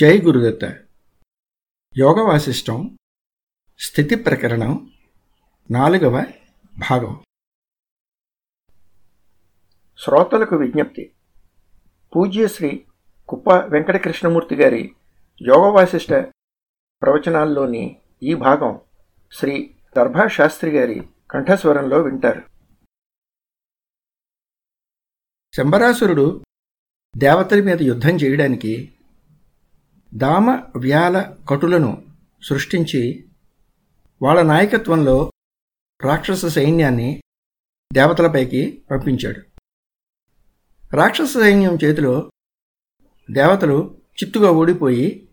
జై గురుదత్త. యోగ వాసిష్టం స్థితి ప్రకరణం నాలుగవ భాగం. శ్రోతలకు విజ్ఞప్తి. పూజ్యశ్రీ కుప్ప వెంకటకృష్ణమూర్తి గారి యోగ వాసిష్ట ప్రవచనాల్లోని ఈ భాగం శ్రీ దర్భా శాస్త్రి గారి కంఠస్వరంలో వింటారు. శంబరాసురుడు దేవతల మీద యుద్ధం చేయడానికి దామ వ్యాల కటులను సృష్టించి వాళ్ళ నాయకత్వంలో రాక్షస సైన్యాన్ని దేవతలపైకి పంపించాడు. రాక్షస సైన్యం చేతిలో దేవతలు చిత్తుగా ఓడిపోయి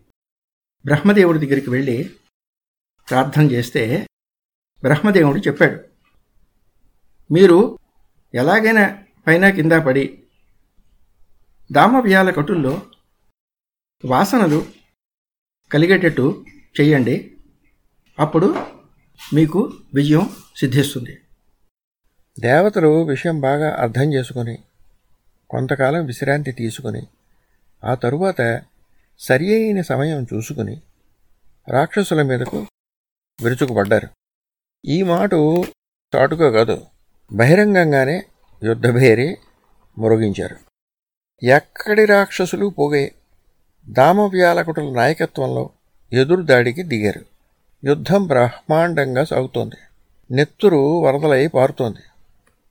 బ్రహ్మదేవుడి దగ్గరికి వెళ్ళి ప్రార్థన చేస్తే బ్రహ్మదేవుడు చెప్పాడు మీరు ఎలాగైనా పైన కింద పడి దామవ్యాల కటుల్లో వాసనలు కలిగేటట్టు చేయండి అప్పుడు మీకు విజయం సిద్ధిస్తుంది. దేవతలు విషయం బాగా అర్థం చేసుకొని కొంతకాలం విశ్రాంతి తీసుకొని ఆ తరువాత సరి అయిన సమయం చూసుకుని రాక్షసుల మీదకు విరుచుకుపడ్డారు. ఈ మాట చాటుగా కాదు బహిరంగంగానే యుద్ధభేరి మురగించారు. ఎక్కడి రాక్షసులు పోగే దామవ్యాలకుటుల నాయకత్వంలో ఎదురుదాడికి దిగారు. యుద్ధం బ్రహ్మాండంగా సాగుతోంది. నెత్తురు వరదలై పారుతోంది.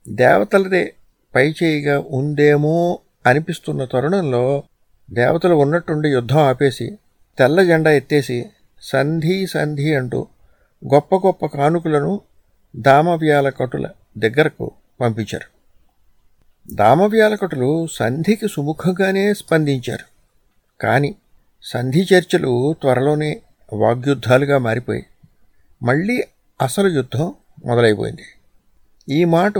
దేవతలదే పైచేయిగా ఉందేమో అనిపిస్తున్న తరుణంలో దేవతలు ఉన్నట్టుండి యుద్ధం ఆపేసి తెల్ల జెండా ఎత్తేసి సంధి సంధి అంటూ గొప్ప గొప్ప కానుకలను దామవ్యాలకటుల దగ్గరకు పంపించారు. దామవ్యాలకటులు సంధికి సుముఖంగానే స్పందించారు. కానీ సంధి చర్చలు త్వరలోనే వాగ్యుద్ధాలుగా మారిపోయి మళ్ళీ అసలు యుద్ధం మొదలైపోయింది. ఈ మాట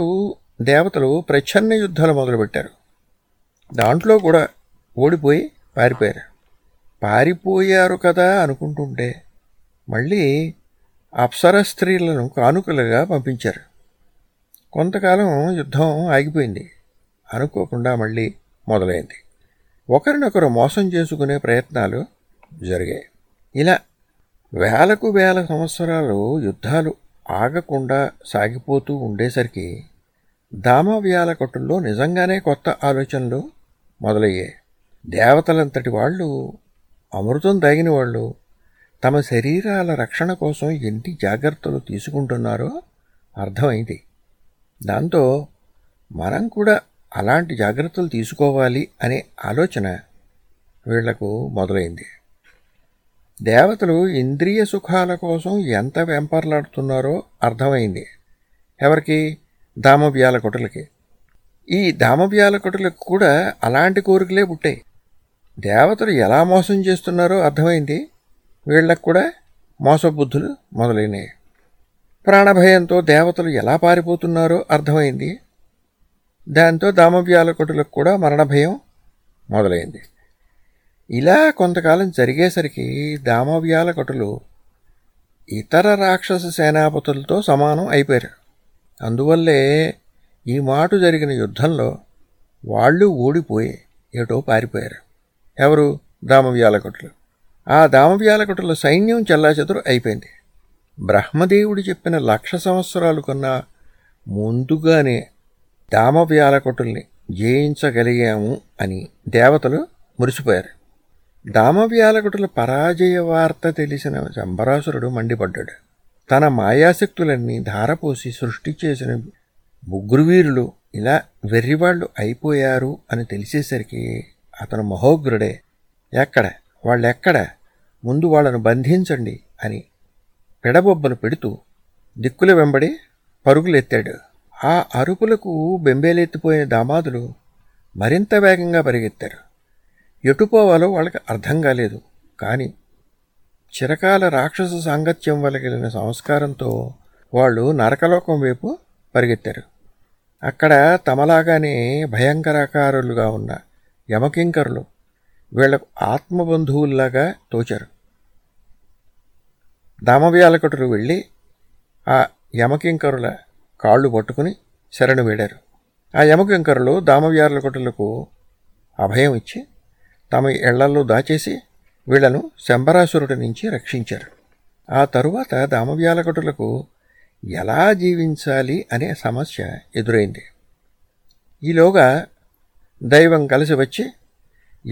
దేవతలు ప్రచ్ఛన్న యుద్ధాలు మొదలుపెట్టారు. దాంట్లో కూడా ఓడిపోయి పారిపోయారు. పారిపోయారు కదా అనుకుంటుంటే మళ్ళీ అప్సర స్త్రీలను కానుకలుగా పంపించారు. కొంతకాలం యుద్ధం ఆగిపోయింది. అనుకోకుండా మళ్ళీ మొదలైంది. ఒకరినొకరు మోసం చేసుకునే ప్రయత్నాలు జరిగాయి. ఇలా వేలకు వేల సంవత్సరాలు యుద్ధాలు ఆగకుండా సాగిపోతూ ఉండేసరికి దామవ్యాల దామవ్యాలకట్టుల్లో నిజంగానే కొత్త ఆలోచనలు మొదలయ్యాయి. దేవతలంతటి వాళ్ళు అమృతం తగిన వాళ్ళు తమ శరీరాల రక్షణ కోసం ఎన్ని జాగ్రత్తలు తీసుకుంటున్నారో అర్థమైంది. దాంతో మనం కూడా అలాంటి జాగ్రత్తలు తీసుకోవాలి అనే ఆలోచన వీళ్ళకు మొదలైంది. దేవతలు ఇంద్రియ సుఖాల కోసం ఎంత వెంపర్లాడుతున్నారో అర్థమైంది. ఎవరికి? దామవ్యాలకుటులకి ఈ దామవ్యాలకుటులకు కూడా అలాంటి కోరికలే పుట్టాయి. దేవతలు ఎలా మోసం చేస్తున్నారో అర్థమైంది. వీళ్ళకు కూడా మోసబుద్ధులు మొదలైనవి ప్రాణభయంతో దేవతలు ఎలా పారిపోతున్నారో అర్థమైంది. దాంతో దామవ్యాలకుటులకు కూడా మరణ భయం మొదలైంది. ఇలా కొంతకాలం జరిగేసరికి దామవ్యాలకటులు ఇతర రాక్షస సేనాపతులతో సమానం అయిపోయారు. అందువల్లే ఈ మాట జరిగిన యుద్ధంలో వాళ్ళు ఓడిపోయి ఏటో పారిపోయారు. ఎవరు? దామవ్యాలకటులు ఆ దామవ్యాలకటుల సైన్యం చెల్లాచెదురు అయిపోయింది. బ్రహ్మదేవుడు చెప్పిన లక్ష సంవత్సరాలు కన్నా ముందుగానే దామవ్యాలకుటుల్ని జయించగలిగాము అని దేవతలు మురిసిపోయారు. దామవ్యాలకుటుల పరాజయ వార్త తెలిసిన శంబరాసురుడు మండిపడ్డాడు. తన మాయాశక్తులన్నీ ధారపోసి సృష్టి చేసిన ముగ్గురు వీరులు ఇలా వెర్రివాళ్ళు అయిపోయారు అని తెలిసేసరికి అతను మహోగ్రుడే. ఎక్కడ? వాళ్ళెక్కడ? ముందు వాళ్ళను బంధించండి అని పెడబొబ్బలు పెడుతూ దిక్కుల వెంబడి పరుగులెత్తాడు. ఆ అరుపులకు బెంబేలెత్తిపోయిన దామాదులు మరింత వేగంగా పరిగెత్తారు. ఎటుపోవాలో వాళ్ళకి అర్థం కాలేదు. కానీ చిరకాల రాక్షస సాంగత్యం వల్ల సంస్కారంతో వాళ్ళు నరకలోకం వైపు పరిగెత్తారు. అక్కడ తమలాగానే భయంకరాకారులుగా ఉన్న యమకింకరులు వీళ్ళకు ఆత్మబంధువుల్లాగా తోచారు. దామవ్యాలకటులు వెళ్ళి ఆ యమకింకరుల కాళ్ళు పట్టుకుని శరణు వేడారు. ఆ యమకింకరులు దామవ్యాలకటులకు అభయం ఇచ్చి తమ ఇళ్ళలో దాచేసి వీళ్ళను శంబరాసురుడి నుంచి రక్షించారు. ఆ తరువాత దామవ్యాలకటులకు ఎలా జీవించాలి అనే సమస్య ఎదురైంది. ఈలోగా దైవం కలిసి వచ్చి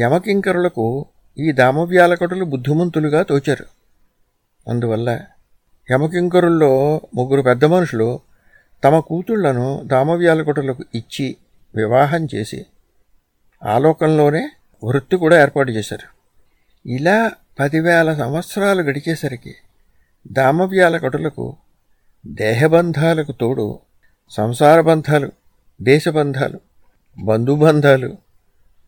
యమకింకరులకు ఈ దామవ్యాలకటులు బుద్ధిమంతులుగా తోచారు. అందువల్ల యమకింకరుల్లో ముగ్గురు పెద్ద మనుషులు తమ కూతుళ్ళను దామవ్యాలకుటలకు ఇచ్చి వివాహం చేసి ఆలోకంలోనే వృత్తి కూడా ఏర్పాటు చేశారు. ఇలా పదివేల సంవత్సరాలు గడిచేసరికి దామవ్యాలకుటలకు దేహబంధాలకు తోడు సంసార బంధాలు దేశబంధాలు బంధుబంధాలు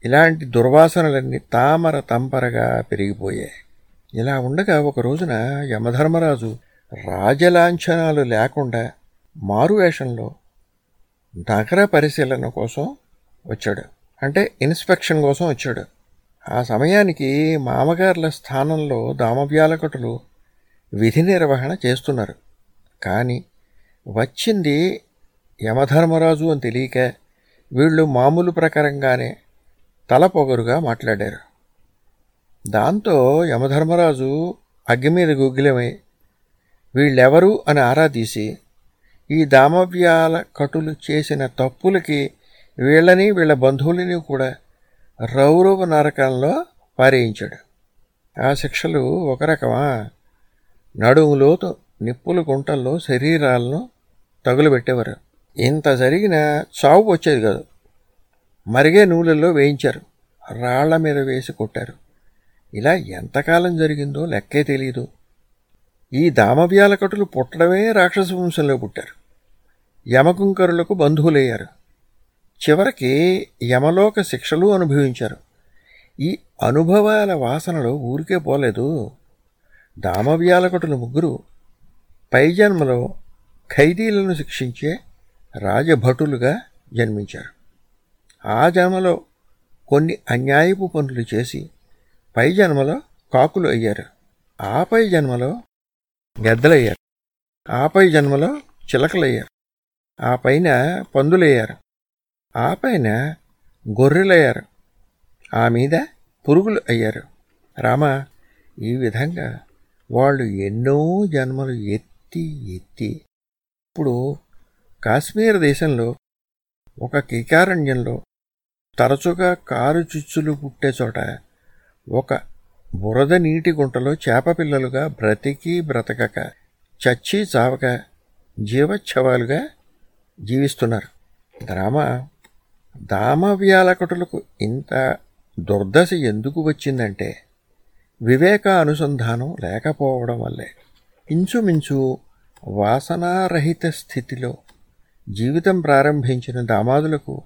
ఇలాంటి దుర్వాసనలన్నీ తామర తంపరగా పెరిగిపోయాయి. ఇలా ఉండగా ఒక రోజున యమధర్మరాజు రాజలాంఛనాలు లేకుండా మారువేషంలో నగర పరిశీలన కోసం వచ్చాడు. అంటే ఇన్స్పెక్షన్ కోసం వచ్చాడు. ఆ సమయానికి మామగారుల స్థానంలో దామవ్యాలకటులు విధి నిర్వహణ చేస్తున్నారు. కానీ వచ్చింది యమధర్మరాజు అని తెలియక వీళ్ళు మామూలు ప్రకారంగానే తల పొగరుగా మాట్లాడారు. దాంతో యమధర్మరాజు అగ్గి మీద గుగ్గిలమై వీళ్ళెవరు అని ఆరా తీసి ఈ దామవ్యాల కటులు చేసిన తప్పులకి వీళ్ళని వీళ్ళ బంధువులని కూడా రౌరవ నరకంలో పారేయించాడు. ఆ శిక్షలు ఒక రకమా? నడుములోతు నిప్పుల గుంటల్లో శరీరాలను తగులుబెట్టేవారు. ఇంత జరిగిన చావు వచ్చేది కాదు. మరిగే నూలెల్లో వేయించారు. రాళ్ళ మీద వేసి కొట్టారు. ఇలా ఎంతకాలం జరిగిందో లెక్కే తెలియదు ఈ దామవ్యాలకటులు పుట్టడమే రాక్షస వంశంలో పుట్టారు. యమకుంకరులకు బంధువులయ్యారు. చివరికి యమలోక శిక్షలు అనుభవించారు. ఈ అనుభవాల వాసనలు ఊరికే పోలేదు. దామవ్యాలకటులు ముగ్గురు పై జన్మలో ఖైదీలను శిక్షించే రాజభటులుగా జన్మించారు. ఆ జన్మలో కొన్ని అన్యాయపు పనులు చేసి పై జన్మలో కాకులు అయ్యారు. ఆ పై జన్మలో గద్దలయ్యారు. ఆ పై జన్మలో చిలకలయ్యారు. ఆ పైన పందులయ్యారు. ఆ పైన గొర్రెలయ్యారు. ఆ మీద పురుగులు అయ్యారు. రామ ఈ విధంగా వాళ్ళు ఎన్నో జన్మలు ఎత్తి ఎత్తి ఇప్పుడు కాశ్మీర్ దేశంలో ఒక కీకారణ్యంలో తరచుగా కారు చిచ్చులు పుట్టే చోట ఒక బురద నీటి గుంటలో చేప పిల్లలుగా బ్రతికి బ్రతకక చచ్చి చావక జీవచ్ఛవాలుగా జీవిస్తున్నారు. రామ దామవ్యాలకటులకు ఇంత దుర్దశ ఎందుకు వచ్చిందంటే వివేక అనుసంధానం లేకపోవడం వల్లే. ఇంచుమించు వాసనారహిత స్థితిలో జీవితం ప్రారంభించిన దామాదులకు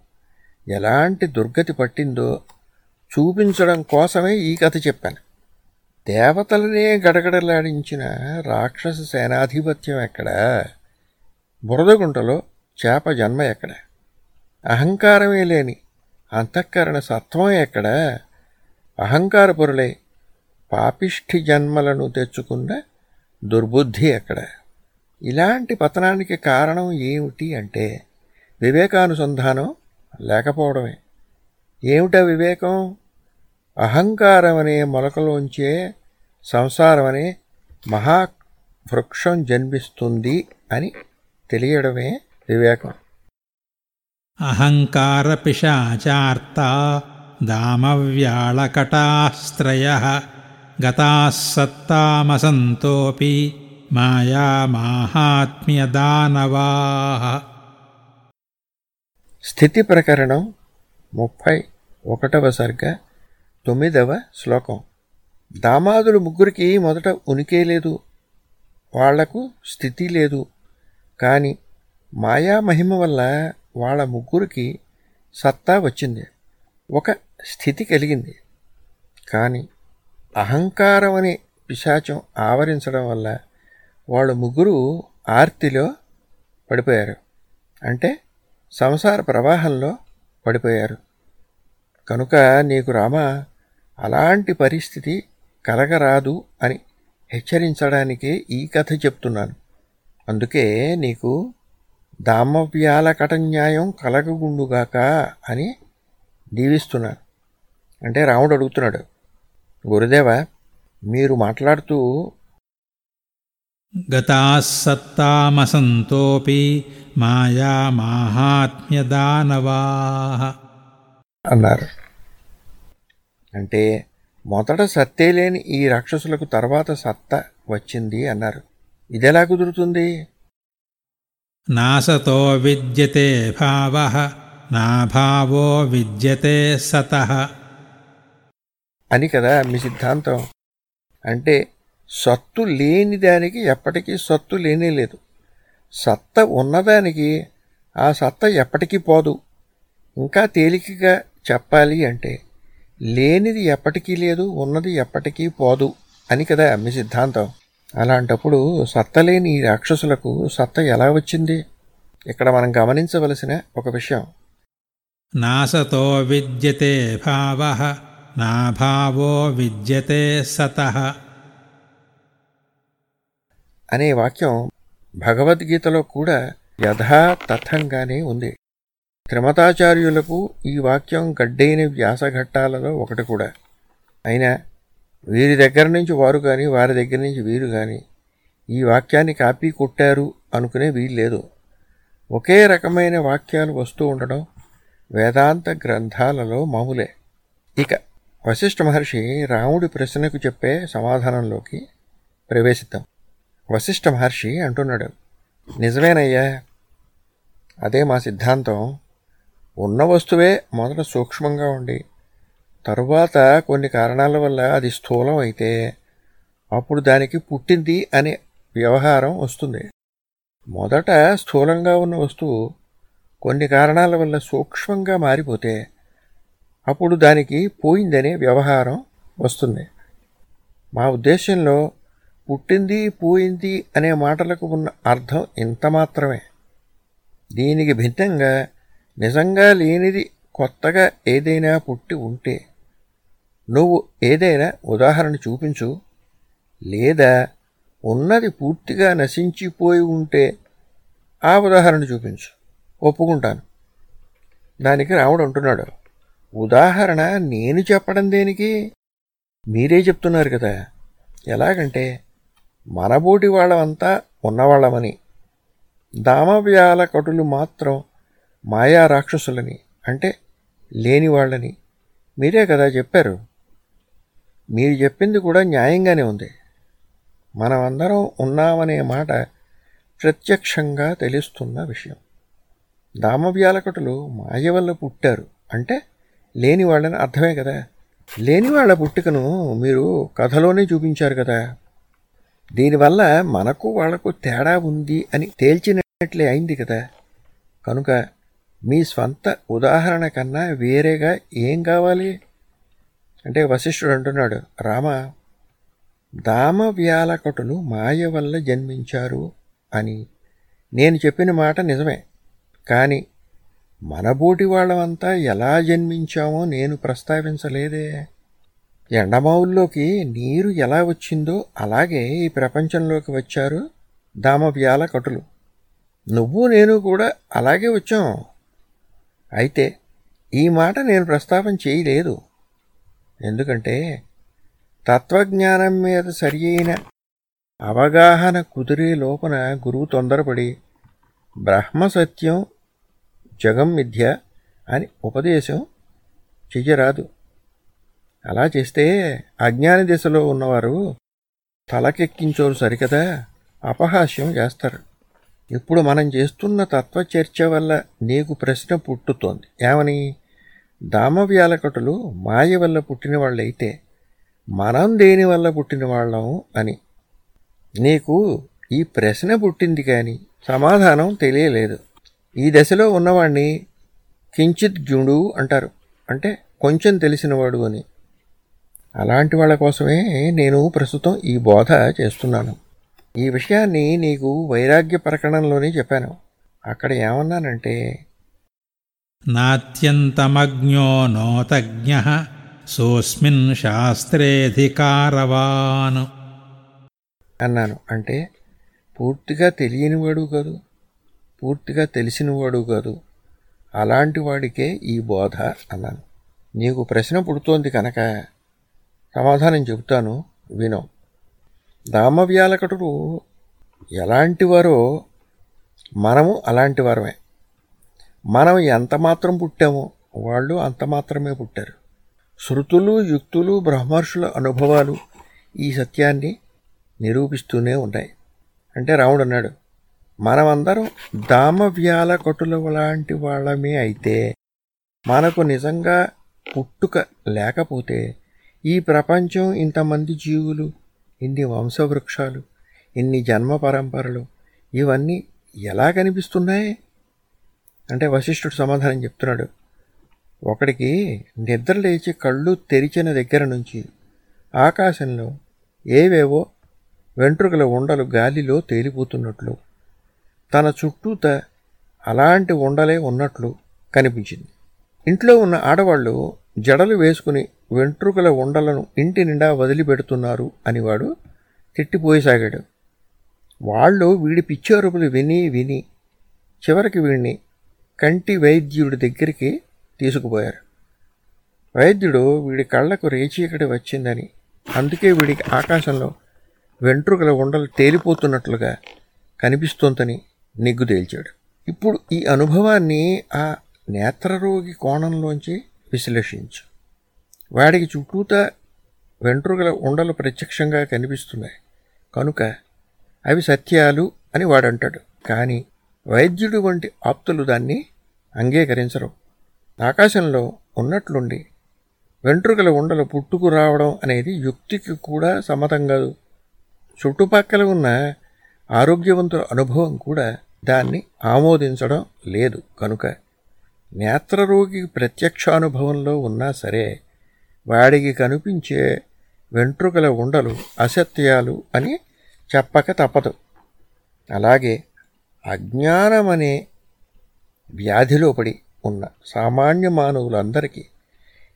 ఎలాంటి దుర్గతి పట్టిందో చూపించడం కోసమే ఈ కథ చెప్పాను. దేవతలనే గడగడలాడించిన రాక్షస సేనాధిపత్యం ఎక్కడ? బురదగుంటలో చేప జన్మ ఎక్కడ? అహంకారమే లేని అంతఃకరణ సత్వం ఎక్కడ? అహంకారపురులై పాపిష్ఠి జన్మలను తెచ్చుకున్న దుర్బుద్ధి ఎక్కడ? ఇలాంటి పతనానికి కారణం ఏమిటి అంటే వివేకానుసంధానం లేకపోవడమే. ఏమిటా వివేకం? అహంకారం అనే మొలకలోంచే సంసారం అనే మహావృక్షం జన్మిస్తుంది అని తెలియడమే వివేకం అహంకారపిశాచార్తా దామవ్యాళకటాస్త్రయः గతాः సత్తామసంతోऽపి మాయామాహాత్మ్యదానవాः స్థితి ప్రకరణం ముప్పై ఒకటవ సర్గ తొమ్మిదవ శ్లోకం దామాదులు ముగ్గురికి మొదట ఉనికే లేదు వాళ్ళకు స్థితి లేదు కానీ మాయామహిమ వల్ల వాళ్ళ ముగ్గురికి సత్తా వచ్చింది. ఒక స్థితి కలిగింది. కానీ అహంకారం అనే పిశాచం ఆవరించడం వల్ల వాళ్ళు ముగ్గురు ఆర్తిలో పడిపోయారు. అంటే సంసార ప్రవాహంలో పడిపోయారు. కనుక నీకు రామ అలాంటి పరిస్థితి కలగరాదు అని హెచ్చరించడానికే ఈ కథ చెప్తున్నాను. అందుకే నీకు దామవ్యాలకటన్యాయం కలగగుండుగాక అని దీవిస్తున్నాను అంటే రాముడు అడుగుతున్నాడు గురుదేవ మీరు మాట్లాడుతూ గతాసత్తామసంతోపి మాయామాహాత్మ్యదానవా అన్నారు. అంటే మొదట సత్తే లేని ఈ రాక్షసులకు తర్వాత సత్త వచ్చింది అన్నారు. ఇదెలా కుదురుతుంది? నాసతో విద్యతే భావ నాభావో విద్యతే సత. అని కదా మీ సిద్ధాంతం. అంటే సత్తు లేని దానికి ఎప్పటికీ సత్తు లేనే లేదు. సత్త ఉన్నదానికి ఆ సత్త ఎప్పటికీ పోదు. ఇంకా తేలికగా చెప్పాలి అంటే లేనిది ఎప్పటికీ లేదు ఉన్నది ఎప్పటికీ పోదు అని కదా మీ సిద్ధాంతం. అలాంటప్పుడు సత్తలేని ఈ రాక్షసులకు సత్త ఎలా వచ్చింది? ఇక్కడ మనం గమనించవలసిన ఒక విషయం. నాసతో విద్యతే భావ నాభావో విద్యతే సత. అనే వాక్యం భగవద్గీతలో కూడా యథాతథంగానే ఉంది. త్రిమతాచార్యులకు ఈ వాక్యం గడ్డైన వ్యాసఘట్టాలలో ఒకటి కూడా. అయినా వీరి దగ్గర నుంచి వారు కానీ వారి దగ్గర నుంచి వీరు కానీ ఈ వాక్యాన్ని కాపీ కొట్టారు అనుకునే వీల్లేదు ఒకే రకమైన వాక్యాలు వస్తూ ఉండడం వేదాంత గ్రంథాలలో మామూలే. ఇక వశిష్ఠ మహర్షి రాముడి ప్రశ్నకు చెప్పే సమాధానంలోకి ప్రవేశిద్దాం. వశిష్ఠ మహర్షి అంటున్నాడు నిజమేనయ్యా అదే మా సిద్ధాంతం. ఉన్న వస్తువే మొదట సూక్ష్మంగా ఉండి తరువాత కొన్ని కారణాల వల్ల అది స్థూలం అయితే అప్పుడు దానికి పుట్టింది అనే వ్యవహారం వస్తుంది. మొదట స్థూలంగా ఉన్న వస్తువు కొన్ని కారణాల వల్ల సూక్ష్మంగా మారిపోతే అప్పుడు దానికి పోయిందనే వ్యవహారం వస్తుంది. మా ఉద్దేశంలో పుట్టింది పోయింది అనే మాటలకు ఉన్న అర్థం ఇంత మాత్రమే. దీనికి భిన్నంగా నిజంగా లేనిది కొత్తగా ఏదైనా పుట్టి ఉంటే నువ్వు ఏదైనా ఉదాహరణ చూపించు. లేదా ఉన్నది పూర్తిగా నశించిపోయి ఉంటే ఆ ఉదాహరణ చూపించు. ఒప్పుకుంటాను. దానికి రాముడు అంటున్నాడు. ఉదాహరణ నేను చెప్పడం దేనికి? మీరే చెప్తున్నారు కదా. ఎలాగంటే మనబోటి వాళ్ళమంతా ఉన్నవాళ్ళమని. దామవ్యాల కటులు మాత్రం మాయా రాక్షసులని అంటే లేని వాళ్ళని మీరే కదా చెప్పారు. మీరు చెప్పింది కూడా న్యాయంగానే ఉంది. మనమందరం ఉన్నామనే మాట ప్రత్యక్షంగా తెలుస్తున్న విషయం. దామవ్యాలకటులు మాయ వల్ల పుట్టారు. అంటే లేని వాళ్ళని అర్థమే కదా. లేని వాళ్ళ పుట్టుకను మీరు కథలోనే చూపించారు కదా. దీనివల్ల మనకు వాళ్ళకు తేడా ఉంది అని తేల్చినట్లే అయింది కదా. కనుక మీ స్వంత ఉదాహరణ కన్నా వేరేగా ఏం కావాలి? అంటే వశిష్ఠుడు అంటున్నాడు రామ దామవ్యాలకటులు మాయ వల్ల జన్మించారు అని. నేను చెప్పిన మాట నిజమే కానీ మనబోటి వాళ్ళమంతా ఎలా జన్మించామో నేను ప్రస్తావించలేదే. ఎండమావుల్లోకి నీరు ఎలా వచ్చిందో అలాగే ఈ ప్రపంచంలోకి వచ్చారు దామవ్యాల కటులు నువ్వు నేను కూడా అలాగే వచ్చాం. అయితే ఈ మాట నేను ప్రస్తావన చేయలేదు. ఎందుకంటే తత్వజ్ఞానం మీద సరి అయిన అవగాహన కుదిరే లోపల గురువు తొందరపడి బ్రహ్మసత్యం జగం మిథ్య అని ఉపదేశం చెయ్యరాదు. అలా చేస్తే అజ్ఞాని దిశలో ఉన్నవారు తలకెక్కించోరు సరికదా అపహాస్యం చేస్తారు. ఇప్పుడు మనం చేస్తున్న తత్వచర్చ వల్ల నీకు ప్రశ్న పుట్టుతోంది. ఏమని? దామవ్యాలకటులు మాయ వల్ల పుట్టిన వాళ్ళైతే మనం దేని వల్ల పుట్టిన వాళ్ళం అని. నీకు ఈ ప్రశ్న పుట్టింది కానీ సమాధానం తెలియలేదు. ఈ దశలో ఉన్నవాణ్ణి కించిత్ జ్ఞుడు అంటారు. అంటే కొంచెం తెలిసినవాడు అని. అలాంటి వాళ్ళ కోసమే నేను ప్రస్తుతం ఈ బోధ చేస్తున్నాను. ఈ విషయాన్ని నీకు వైరాగ్య ప్రకరణంలోనే చెప్పాను. అక్కడ ఏమన్నానంటే नात्यन्तमज्ञो नोतज्ञः सोऽस्मिन् शास्त्रेऽधिकारवान् అన్నాను అంటే పూర్తిగా తెలియనివాడు కాదు పూర్తిగా తెలిసినవాడు కాదు అలాంటి వాడికే ఈ బోధ అన్నాను నీకు ప్రశ్న పుడుతోంది కనుక సమాధానం చెబుతాను వినం దామవ్యాలకటుడు ఎలాంటివారో మనము అలాంటి వారమే మనం ఎంత మాత్రం పుట్టామో వాళ్ళు అంత మాత్రమే పుట్టారు. శృతులు యుక్తులు బ్రహ్మర్షుల అనుభవాలు ఈ సత్యాన్ని నిరూపిస్తూనే ఉన్నాయి. అంటే రాముడు అన్నాడు మనమందరం దామవ్యాల కటుల లాంటి వాళ్ళమే అయితే మనకు నిజంగా పుట్టుక లేకపోతే ఈ ప్రపంచం ఇంతమంది జీవులు ఇన్ని వంశవృక్షాలు ఇన్ని జన్మ పరంపరలు ఇవన్నీ ఎలా కనిపిస్తున్నాయి? అంటే వశిష్ఠుడు సమాధానం చెప్తున్నాడు. ఒకడికి నిద్ర లేచి కళ్ళు తెరిచిన దగ్గర నుంచి ఆకాశంలో ఏవేవో వెంట్రుకల ఉండలు గాలిలో తేలిపోతున్నట్లు తన చుట్టూత అలాంటి ఉండలే ఉన్నట్లు కనిపించింది. ఇంట్లో ఉన్న ఆడవాళ్ళు జడలు వేసుకుని వెంట్రుకల ఉండలను ఇంటి నిండా వదిలిపెడుతున్నారు అని వాడు తిట్టిపోయసాగాడు. వాళ్ళు వీడి పిచ్చరుపులు విని విని చివరికి వీడిని కంటి వైద్యుడి దగ్గరికి తీసుకుపోయారు. వైద్యుడు వీడి కళ్ళకు రేచీకటి వచ్చిందని అందుకే వీడికి ఆకాశంలో వెంట్రుకల ఉండలు తేలిపోతున్నట్లుగా కనిపిస్తోందని నిగ్గు తేల్చాడు. ఇప్పుడు ఈ అనుభవాన్ని ఆ నేత్రరోగి కోణంలోంచి విశ్లేషించు. వాడికి చుట్టూతా వెంట్రుకల ఉండలు ప్రత్యక్షంగా కనిపిస్తున్నాయి. కనుక అవి సత్యాలు అని వాడంటాడు. కానీ వైద్యుడు వంటి ఆప్తులు దాన్ని అంగీకరించరు. ఆకాశంలో ఉన్నట్లుండి వెంట్రుకల ఉండలు పుట్టుకు రావడం అనేది యుక్తికి కూడా సమ్మతం కాదు. చుట్టుపక్కల ఉన్న ఆరోగ్యవంతుల అనుభవం కూడా దాన్ని ఆమోదించడం లేదు కనుక. నేత్రరోగి ప్రత్యక్షానుభవంలో ఉన్నా సరే వాడికి కనిపించే వెంట్రుకల ఉండలు అసత్యాలు అని చెప్పక తప్పదు. అలాగే అజ్ఞానమనే వ్యాధిలో పడి ఉన్న సామాన్య మానవులందరికీ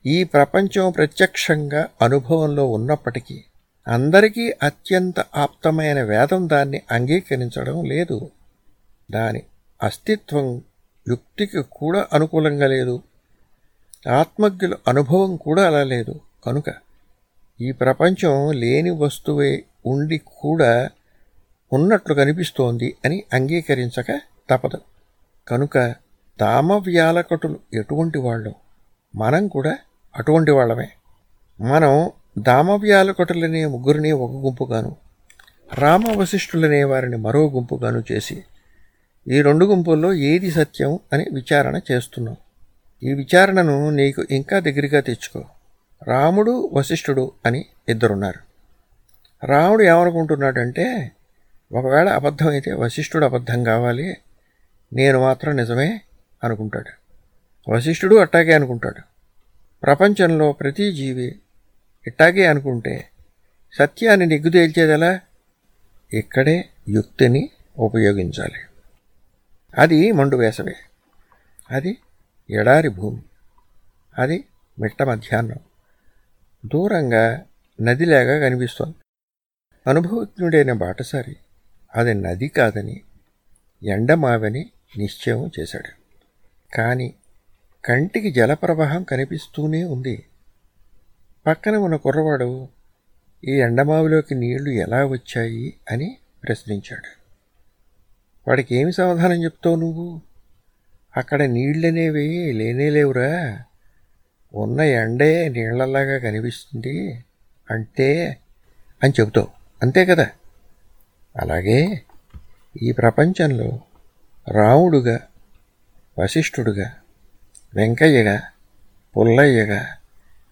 ఈ ప్రపంచం ప్రత్యక్షంగా అనుభవంలో ఉన్నప్పటికీ అందరికీ అత్యంత ఆప్తమైన వేదం దాన్ని అంగీకరించడం లేదు. దాని అస్తిత్వం యుక్తికి కూడా అనుకూలంగా లేదు. ఆత్మజ్ఞుల అనుభవం కూడా అలా లేదు. కనుక ఈ ప్రపంచం లేని వస్తువే ఉండి కూడా ఉన్నట్లు కనిపిస్తోంది అని అంగీకరించక తపదు కనుక దామవ్యాలకటులు ఎటువంటి వాళ్ళు? మనం కూడా అటువంటి వాళ్ళమే. మనం దామవ్యాలకటులనే ముగ్గురిని ఒక గుంపుగాను రామవశిష్ఠులనే వారిని మరో గుంపుగాను చేసి ఈ రెండు గుంపుల్లో ఏది సత్యం అని విచారణ చేస్తున్నాం. ఈ విచారణను నీకు ఇంకా దగ్గరగా తెచ్చుకో. రాముడు వశిష్ఠుడు అని ఇద్దరున్నారు. రాముడు ఏమనుకుంటున్నాడంటే ఒకవేళ అబద్ధం అయితే వశిష్ఠుడు అబద్ధం కావాలి. నేను మాత్రం నిజమే అనుకుంటాడు. వశిష్ఠుడు అట్టాగే అనుకుంటాడు. ప్రపంచంలో ప్రతి జీవి ఇట్టాగే అనుకుంటే సత్యాన్ని నిగ్గుదేల్చేదెలా? ఇక్కడే యుక్తిని ఉపయోగించాలి. అది మండు వేసవి. అది ఎడారి భూమి. అది మిట్ట మధ్యాహ్నం. దూరంగా నదిలాగా కనిపిస్తోంది. అనుభవజ్ఞుడైన బాటసారి అది నది కాదని ఎండమావని నిశ్చయం చేశాడు. కానీ కంటికి జలప్రవాహం కనిపిస్తూనే ఉంది. పక్కన ఉన్న కుర్రవాడు ఈ ఎండమావిలోకి నీళ్ళు ఎలా వచ్చాయి అని ప్రశ్నించాడు. వాడికి ఏమి సమాధానం చెప్తావు నువ్వు? అక్కడ నీళ్ళనేవి లేనేలేవురా ఉన్న ఎండే నీళ్ళలాగా కనిపిస్తుంది అంటే అని చెబుతావు. అంతే కదా? అలాగే ఈ ప్రపంచంలో రాముడుగా వశిష్ఠుడుగా వెంకయ్యగా పుల్లయ్యగా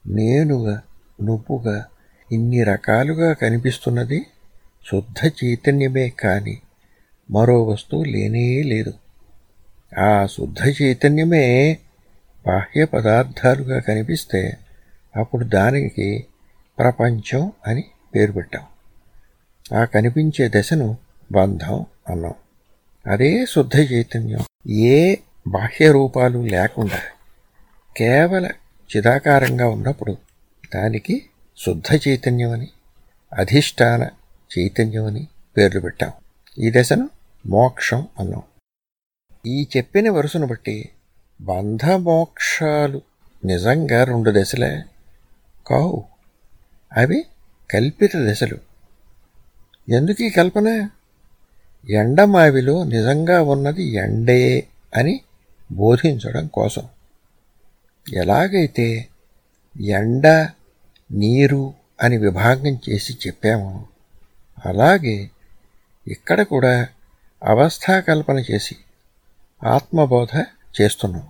నేనుగా నువ్వుగా ఇన్ని రకాలుగా కనిపిస్తున్నది శుద్ధ చైతన్యమే కాని మరో వస్తువు లేనే లేదు. ఆ శుద్ధ చైతన్యమే బాహ్య పదార్థాలుగా కనిపిస్తే అప్పుడు దానికి ప్రపంచం అని పేరు పెట్టాం. ఆ కనిపించే దశను బంధం అన్నాం. అదే శుద్ధ చైతన్యం. ఏ బాహ్య రూపాలు లేకుండా కేవల చిదాకారంగా ఉన్నప్పుడు దానికి శుద్ధ చైతన్యమని అధిష్టాన చైతన్యమని పేర్లు పెట్టాం. ఈ దశను మోక్షం అన్నాం. ఈ చెప్పిన వరుసను బట్టి బంధమోక్షాలు నిజంగా రెండు దశలే కావు. అవి కల్పిత దశలు. ఎందుకు ఈ కల్పన? ఎండమావిలో నిజంగా ఉన్నది ఎండే అని బోధించడం కోసం. ఎలాగైతే ఎండ నీరు అని విభాగం చేసి చెప్పామో అలాగే ఇక్కడ కూడా అవస్థాకల్పన చేసి ఆత్మబోధ చేస్తున్నాం.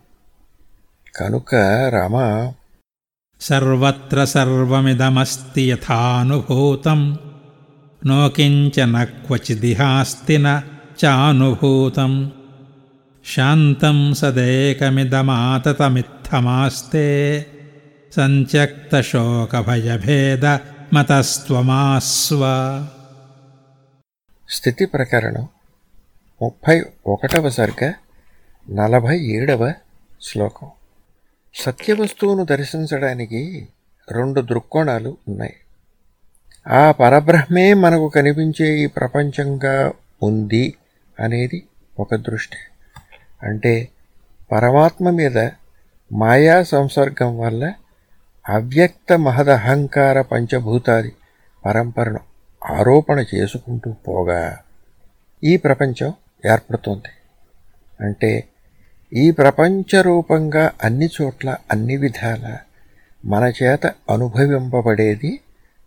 కనుక రామ సర్వత్ర సర్వమిదమస్తి యథానుభూతం. నో కించన క్వచిదిహాస్తి చానుభూతం. శాంతం సదేకమిదమాతతమిత్తమాస్తే. సంత్యక్తశోకభయభేద మతస్త్వమాస్వ. స్థితి ప్రకరణం ముప్పై ఒకటవ సర్గ నలభై ఏడవ శ్లోకం. సత్యవస్తువును దర్శించడానికి రెండు దృక్కోణాలు ఉన్నాయి. ఆ పరబ్రహ్మే మనకు కనిపించే ఈ ప్రపంచంగా ఉంది అనేది ఒక దృష్టి. అంటే పరమాత్మ మీద మాయా సంసర్గం వల్ల అవ్యక్త మహదహంకార పంచభూతాది పరంపరను ఆరోపణ చేసుకుంటూ పోగా ఈ ప్రపంచం ఏర్పడుతుంది. అంటే ఈ ప్రపంచ రూపంగా అన్ని చోట్ల అన్ని విధాల మన చేత అనుభవింపబడేది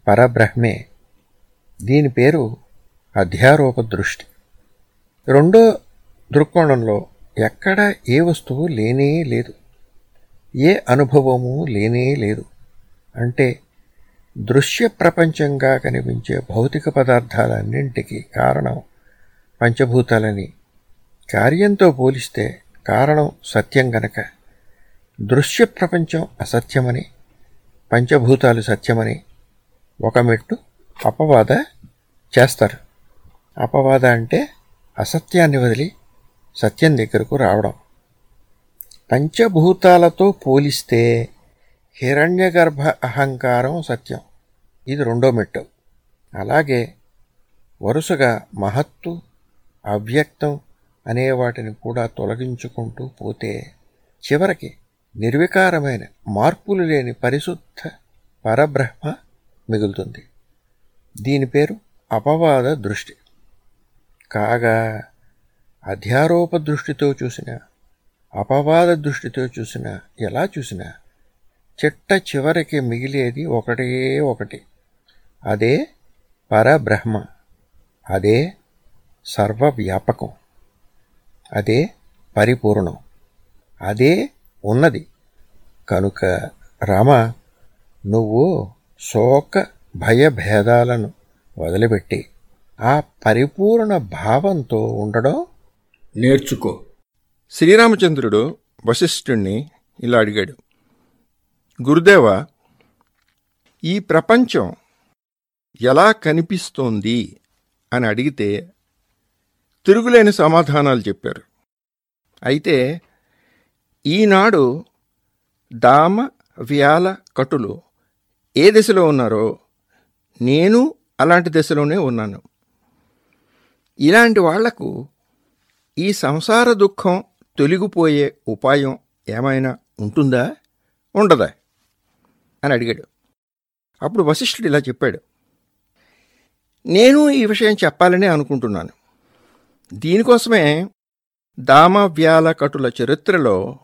పరబ్రహ్మే. దీని పేరు అధ్యారోప దృష్టి. రెండో దృక్కోణంలో ఎక్కడ ఏ వస్తువు లేనే లేదు. ఏ అనుభవము లేనే లేదు. అంటే దృశ్య ప్రపంచంగా కనిపించే భౌతిక పదార్థాలన్నింటికీ కారణం పంచభూతాలని కార్యంతో పోలిస్తే కారణం సత్యం గనక. దృశ్య ప్రపంచం అసత్యమని పంచభూతాలు సత్యమని ఒక మెట్టు అపవాద చేస్తారు. అపవాద అంటే అసత్యాన్ని వదిలి సత్యం దగ్గరకు రావడం. పంచభూతాలతో పోలిస్తే హిరణ్యగర్భ అహంకారం సత్యం. ఇది రెండో మెట్టు. అలాగే వరుసగా మహత్తు అవ్యక్తం అనే వాటిని కూడా తొలగించుకుంటూ పోతే చివరికి నిర్వికారమైన మార్పులు లేని పరిశుద్ధ పరబ్రహ్మ మిగులుతుంది. దీని పేరు అపవాద దృష్టి. కాగా అధ్యారోప దృష్టితో చూసిన అపవాద దృష్టితో చూసిన ఎలా చూసినా చిట్ట చివరికి మిగిలేది ఒకటే ఒకటి. అదే పరబ్రహ్మ. అదే సర్వవ్యాపకం. అదే పరిపూర్ణం. అదే ఉన్నది. కనుక రామ నువ్వు శోక భయభేదాలను వదిలిపెట్టి ఆ పరిపూర్ణ భావంతో ఉండడం నేర్చుకో. శ్రీరామచంద్రుడు వశిష్ఠుణ్ణి ఇలా అడిగాడు. గురుదేవ ఈ ప్రపంచం ఎలా కనిపిస్తోంది అని అడిగితే తిరుగులేని సమాధానాలు చెప్పారు. అయితే ఈనాడు దామ వ్యాల కటులు ఏ దశలో ఉన్నారో నేను అలాంటి దశలోనే ఉన్నాను. ఇలాంటి వాళ్ళకు ఈ సంసార దుఃఖం తొలగిపోయే ఉపాయం ఏమైనా ఉంటుందా? ఉండదా? అని అడిగాడు. అప్పుడు వశిష్ఠుడు ఇలా చెప్పాడు. నేను ఈ విషయం చెప్పాలని అనుకుంటున్నాను. దీనికోసమే దామవ్యాల కటుల చరిత్రలో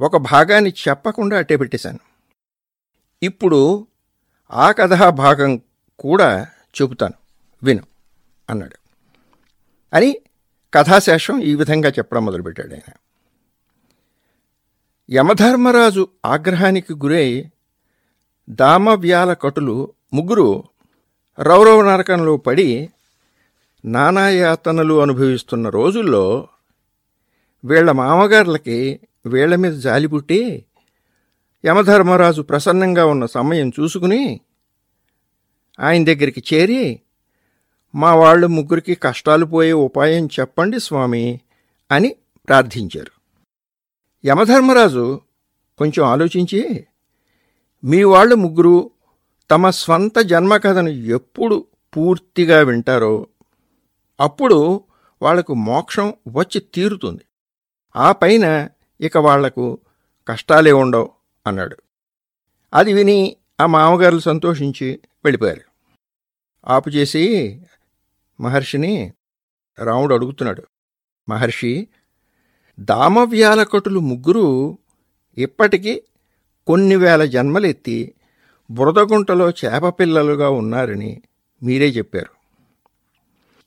ఒక భాగాన్ని చెప్పకుండా అట్టే పెట్టేశాను. ఇప్పుడు ఆ కథా భాగం కూడా చెబుతాను విను అన్నాడు. అని కథాశేషం ఈ విధంగా చెప్పడం మొదలుపెట్టాడు ఆయన. యమధర్మరాజు ఆగ్రహానికి గురై దామవ్యాల కటులు ముగ్గురు రౌరవ నరకంలో పడి నానాయాతనలు అనుభవిస్తున్న రోజుల్లో వీళ్ళ మామగారులకి వీళ్ళ మీద జాలిపుట్టి యమధర్మరాజు ప్రసన్నంగా ఉన్న సమయం చూసుకుని ఆయన దగ్గరికి చేరి మా వాళ్ళు ముగ్గురికి కష్టాలు పోయే ఉపాయం చెప్పండి స్వామి అని ప్రార్థించారు. యమధర్మరాజు కొంచెం ఆలోచించి మీ వాళ్ళు ముగ్గురు తమ స్వంత జన్మకథను ఎప్పుడు పూర్తిగా వింటారో అప్పుడు వాళ్ళకు మోక్షం వచ్చి తీరుతుంది. ఆ పైన ఇక వాళ్ళకు కష్టాలే ఉండవు. అన్నాడు. అది విని ఆ మామగారులు సంతోషించి వెళ్ళిపోయారు. ఆపు చేసి మహర్షిని రాముడు అడుగుతున్నాడు. మహర్షి దామవ్యాలకటులు ముగ్గురు ఇప్పటికీ కొన్ని వేల జన్మలెత్తి బురదగుంటలో చేపపిల్లలుగా ఉన్నారని మీరే చెప్పారు.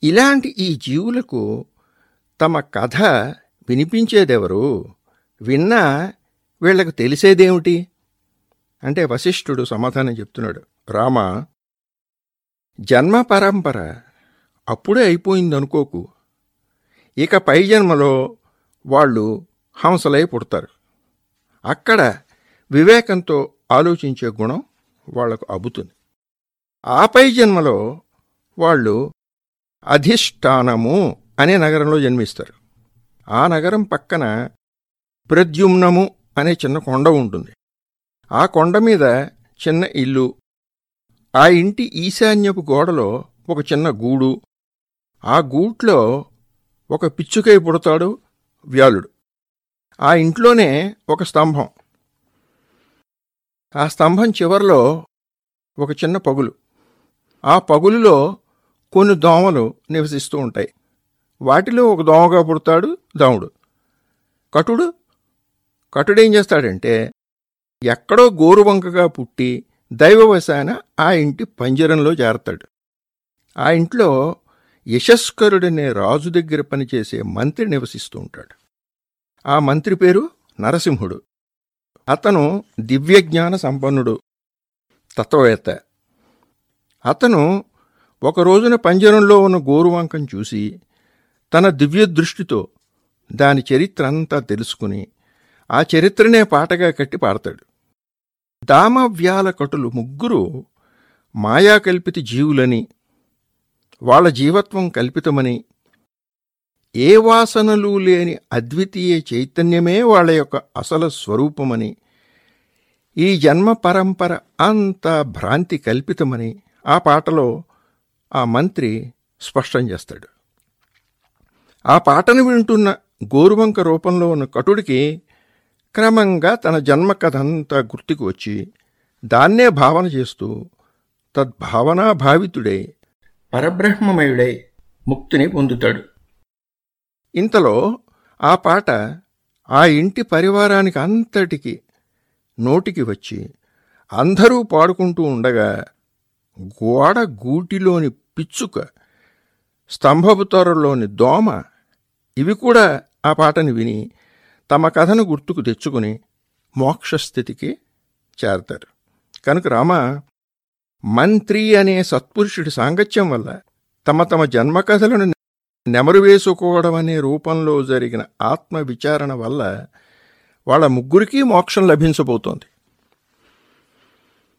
ఇలాంటి ఈ జీవులకు తమ కథ వినిపించేదెవరు? విన్నా వీళ్ళకు తెలిసేదేమిటి? అంటే వశిష్ఠుడు సమాధానం చెప్తున్నాడు. రామ జన్మ పరంపర అప్పుడే అయిపోయిందనుకోకు. ఇక పై జన్మలో వాళ్ళు హంసలై పుడతారు. అక్కడ వివేకంతో ఆలోచించే గుణం వాళ్ళకు అబ్బుతుంది. ఆ పై జన్మలో వాళ్ళు అధిష్టానము అనే నగరంలో జన్మిస్తారు. ఆ నగరం పక్కన ప్రద్యుమ్నము అనే చిన్న కొండ ఉంటుంది. ఆ కొండ మీద చిన్న ఇల్లు ఆ ఇంటి ఈశాన్యపు గోడలో ఒక చిన్న గూడు ఆ గూట్లో ఒక పిచ్చుకై పుడతాడు వ్యాలుడు. ఆ ఇంట్లోనే ఒక స్తంభం. ఆ స్తంభం చివర్లో ఒక చిన్న పగులు. ఆ పగులులో కొన్ని దోమలు నివసిస్తూ ఉంటాయి. వాటిలో ఒక దోమగా పుడతాడు దాముడు కటుడు కటుడేం చేస్తాడంటే ఎక్కడో గోరువంకగా పుట్టి దైవవశాన ఆ ఇంటి పంజరంలో చేరతాడు ఆ ఇంట్లో యశస్కరుడనే రాజు దగ్గర పనిచేసే మంత్రి నివసిస్తూ ఉంటాడు. ఆ మంత్రి పేరు నరసింహుడు. అతను దివ్యజ్ఞాన సంపన్నుడు తత్వవేత్త. అతను ఒక రోజున పంజరంలో ఉన్న గోరువంకం చూసి తన దివ్య దృష్టితో దాని చరిత్ర అంతా తెలుసుకుని ఆ చరిత్రనే పాటగా కట్టి పాడతాడు. దామవ్యాల కటులు ముగ్గురు మాయాకల్పిత జీవులని వాళ్ళ జీవత్వం కల్పితమని ఏ వాసనలు లేని అద్వితీయ చైతన్యమే వాళ్ళ యొక్క అసలు స్వరూపమని ఈ జన్మ పరంపర అంతా భ్రాంతి కల్పితమని ఆ పాటలో ఆ మంత్రి స్పష్టం చేస్తాడు. ఆ పాటను వింటున్న గోరువంక రూపంలో ఉన్న కటుడికి క్రమంగా తన జన్మ కథంతా గుర్తుకు వచ్చి దాన్నే భావన చేస్తూ తద్భావనా భావితుడై పరబ్రహ్మమయుడై ముక్తిని పొందుతాడు. ఇంతలో ఆ పాట ఆ ఇంటి పరివారానికి అంతటికి నోటికి వచ్చి అందరూ పాడుకుంటూ ఉండగా గోడ గూటిలోని పిచ్చుక స్తంభపు తొరలోని దోమ ఇవి కూడా ఆ పాటను విని తమ కథను గుర్తుకు తెచ్చుకుని మోక్షస్థితికి చేరతారు. కనుక రామ మంత్రి అనే సత్పురుషుడి సాంగత్యం వల్ల తమ తమ జన్మకథలను నెమరు వేసుకోవడం అనే రూపంలో జరిగిన ఆత్మ విచారణ వల్ల వాళ్ళ ముగ్గురికి మోక్షం లభించబోతోంది.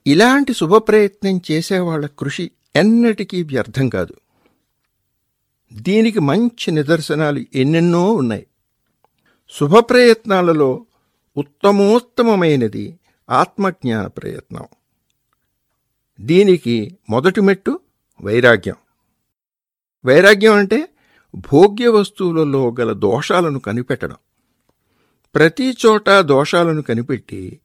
ఇలాంటి శుభప్రయత్నం చేసేవాళ్ళ కృషి ఎన్నటికీ వ్యర్థం కాదు. దీనికి మంచి నిదర్శనాలు ఎన్నెన్నో ఉన్నాయి. శుభప్రయత్నాలలో ఉత్తమోత్తమమైనది ఆత్మజ్ఞాన ప్రయత్నం. దీనికి మొదటి మెట్టు వైరాగ్యం. వైరాగ్యం అంటే భోగ్య వస్తువులలో గల దోషాలను కనిపెట్టడం. ప్రతి చోట దోషాలను కనిపెట్టి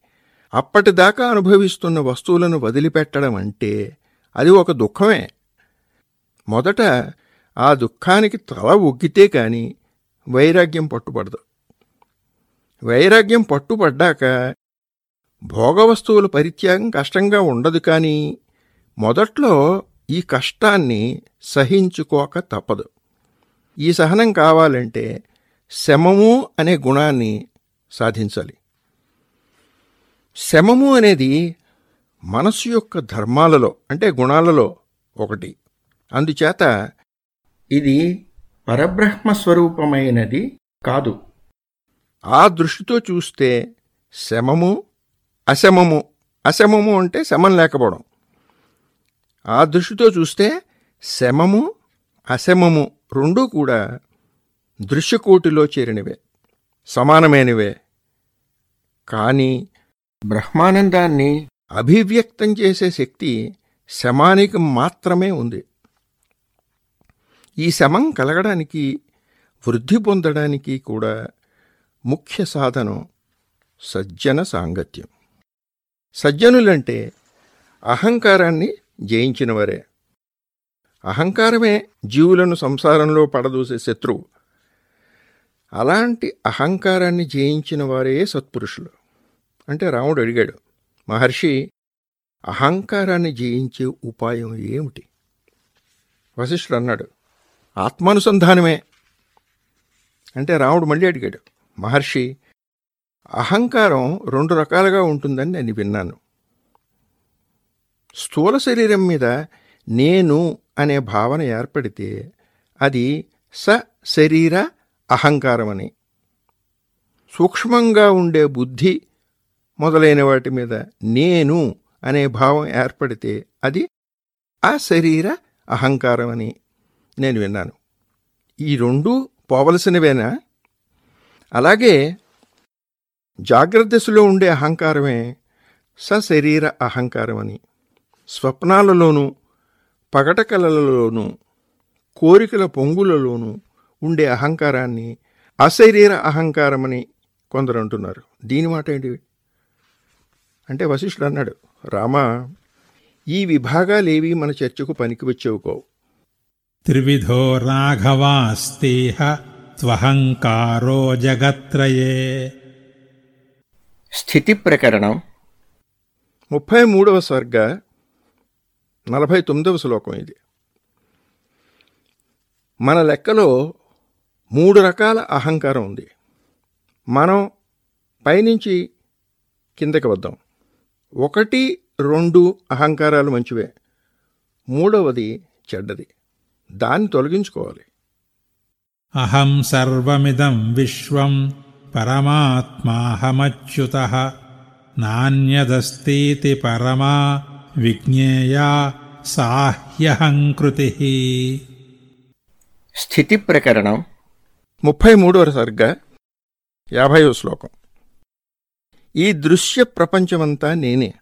అప్పటిదాకా అనుభవిస్తున్న వస్తువులను వదిలిపెట్టడం అంటే అది ఒక దుఃఖమే. మొదట ఆ దుఃఖానికి తల ఒగ్గితే కాని వైరాగ్యం పట్టుబడదు. వైరాగ్యం పట్టుపడ్డాక భోగవస్తువుల పరిత్యాగం కష్టంగా ఉండదు కానీ మొదట్లో ఈ కష్టాన్ని సహించుకోక తప్పదు. ఈ సహనం కావాలంటే శమము అనే గుణాన్ని సాధించాలి. శమము అనేది మనసు యొక్క ధర్మాలలో అంటే గుణాలలో ఒకటి. అందుచేత ఇది పరబ్రహ్మ స్వరూపమైనది కాదు. ఆ దృష్టితో చూస్తే శమము అశమము అశమము అంటే శమం లేకపోవడం. ఆ దృష్టితో చూస్తే శమము అశమము రెండూ కూడా దృశ్యకోటిలో చేరినవే సమానమైనవే. కానీ బ్రహ్మానందాన్ని అభివ్యక్తం చేసే శక్తి శమానికి మాత్రమే ఉంది. ఈ శమం కలగడానికి వృద్ధి పొందడానికి కూడా ముఖ్య సాధనం సజ్జన సాంగత్యం. సజ్జనులంటే అహంకారాన్ని జయించినవరే. అహంకారమే జీవులను సంసారంలో పడదూసే శత్రువు. అలాంటి అహంకారాన్ని జయించిన వారే సత్పురుషులు. అంటే రాముడు అడిగాడు మహర్షి అహంకారాన్ని జయించే ఉపాయం ఏమిటి? వశిష్ఠుడు అన్నాడు ఆత్మానుసంధానమే. అంటే రాముడు మళ్ళీ అడిగాడు మహర్షి అహంకారం రెండు రకాలుగా ఉంటుందని నేను విన్నాను. స్థూల శరీరం మీద నేను అనే భావన ఏర్పడితే అది స శరీర అహంకారం అని సూక్ష్మంగా ఉండే బుద్ధి మొదలైన వాటి మీద నేను అనే భావం ఏర్పడితే అది అశరీర అహంకారమని అహంకారం అని నేను విన్నాను. ఈ రెండు పోవలసినవేనా? అలాగే జాగ్రత్త దశలో ఉండే అహంకారమే సశరీర అహంకారం అని స్వప్నాలలోనూ పగట కలలలోనూ కోరికల పొంగులలోనూ ఉండే అహంకారాన్ని అశరీర అహంకారమని కొందరు అంటున్నారు. దీని మాట ఏంటి? అంటే వశిష్ఠుడు అన్నాడు రామ ఈ విభాగాలేవి మన చర్చకు పనికి వచ్చేవుకోవు త్రివిధో రాఘవాస్తేహ స్వహంకారో జగత్రయే. స్థితి ప్రకరణం ముప్పై మూడవ సర్గ నలభై తొమ్మిదవ శ్లోకం ఇది. మన లెక్కలో మూడు రకాల అహంకారం ఉంది. మనం పైనుంచి కిందకి వద్దాం. ఒకటి రెండు అహంకారాలు మంచివే. మూడవది చెడ్డది. దాన్ని తొలగించుకోవాలి. అహం సర్వమిదం విశ్వం పరమాత్మాహమచ్యుత నాణ్యదస్తీతి పరమా విజ్ఞేయా సాహ్యహంకృతి స్థితి ప్రకరణం ముప్పై మూడవ సరిగ్గా యాభైవ శ్లోకం. ఈ దృశ్య ప్రపంచమంతా నేనే.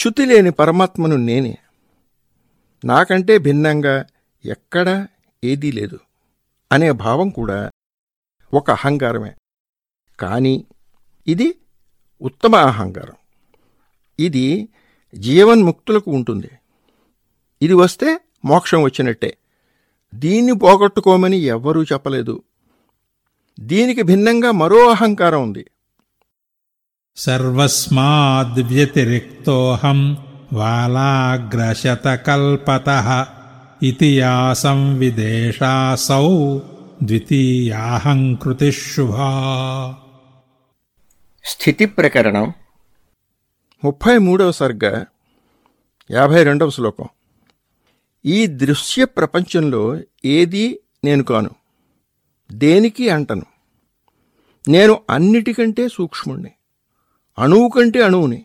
చ్యుతి లేని పరమాత్మను నేనే. నాకంటే భిన్నంగా ఎక్కడా ఏదీ లేదు. అనే భావం కూడా ఒక అహంకారమే. కానీ ఇది ఉత్తమ అహంకారం. ఇది జీవన్ముక్తులకు ఉంటుంది. ఇది వస్తే మోక్షం వచ్చినట్టే. దీన్ని పోగొట్టుకోమని ఎవ్వరూ చెప్పలేదు. దీనికి భిన్నంగా మరో అహంకారం ఉంది. సర్వస్మాద్ వ్యతిరిక్తోహం వాలాగ్రశత కల్పత ఇతియాసం విదేశాసౌ ద్వితీయాహంకృతి శుభా స్థితి ప్రకరణం ముప్పై మూడవ సర్గ యాభై రెండవ శ్లోకం. ఈ దృశ్య ప్రపంచంలో ఏది నేను కాను దేనికి అంటను? నేను అన్నిటికంటే సూక్ష్ముణ్ణి అణువు కంటే అణువుని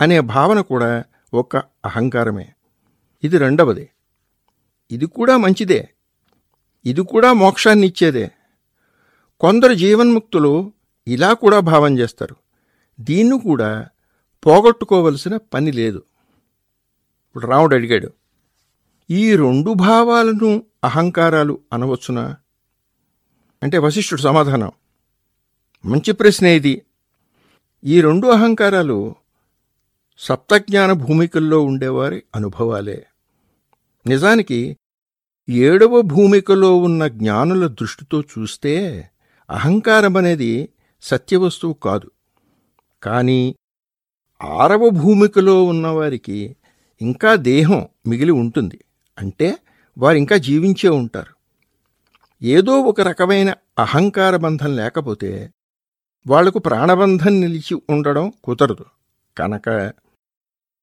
అనే భావన కూడా ఒక అహంకారమే. ఇది రెండవది. ఇది కూడా మంచిదే. ఇది కూడా మోక్షాన్ని ఇచ్చేదే కొందరు జీవన్ముక్తులు ఇలా కూడా భావం చేస్తారు. దీన్ని కూడా పోగొట్టుకోవలసిన పని లేదు. ఇప్పుడు రాముడు అడిగాడు ఈ రెండు భావాలను అహంకారాలు అనవచ్చునా? అంటే వశిష్ఠుడు సమాధానం మంచి ప్రశ్న ఇది. ఈ రెండు అహంకారాలు సప్తజ్ఞాన భూమికల్లో ఉండేవారి అనుభవాలే. నిజానికి ఏడవ భూమికలో ఉన్న జ్ఞానుల దృష్టితో చూస్తే అహంకారం అనేది సత్యవస్తువు కాదు. కానీ ఆరవ భూమికలో ఉన్నవారికి ఇంకా దేహం మిగిలి ఉంటుంది. అంటే వారు ఇంకా జీవించే ఉంటారు. ఏదో ఒక రకమైన అహంకార బంధం లేకపోతే వాళ్ళకు ప్రాణబంధం నిలిచి ఉండడం కుదరదు. కనుక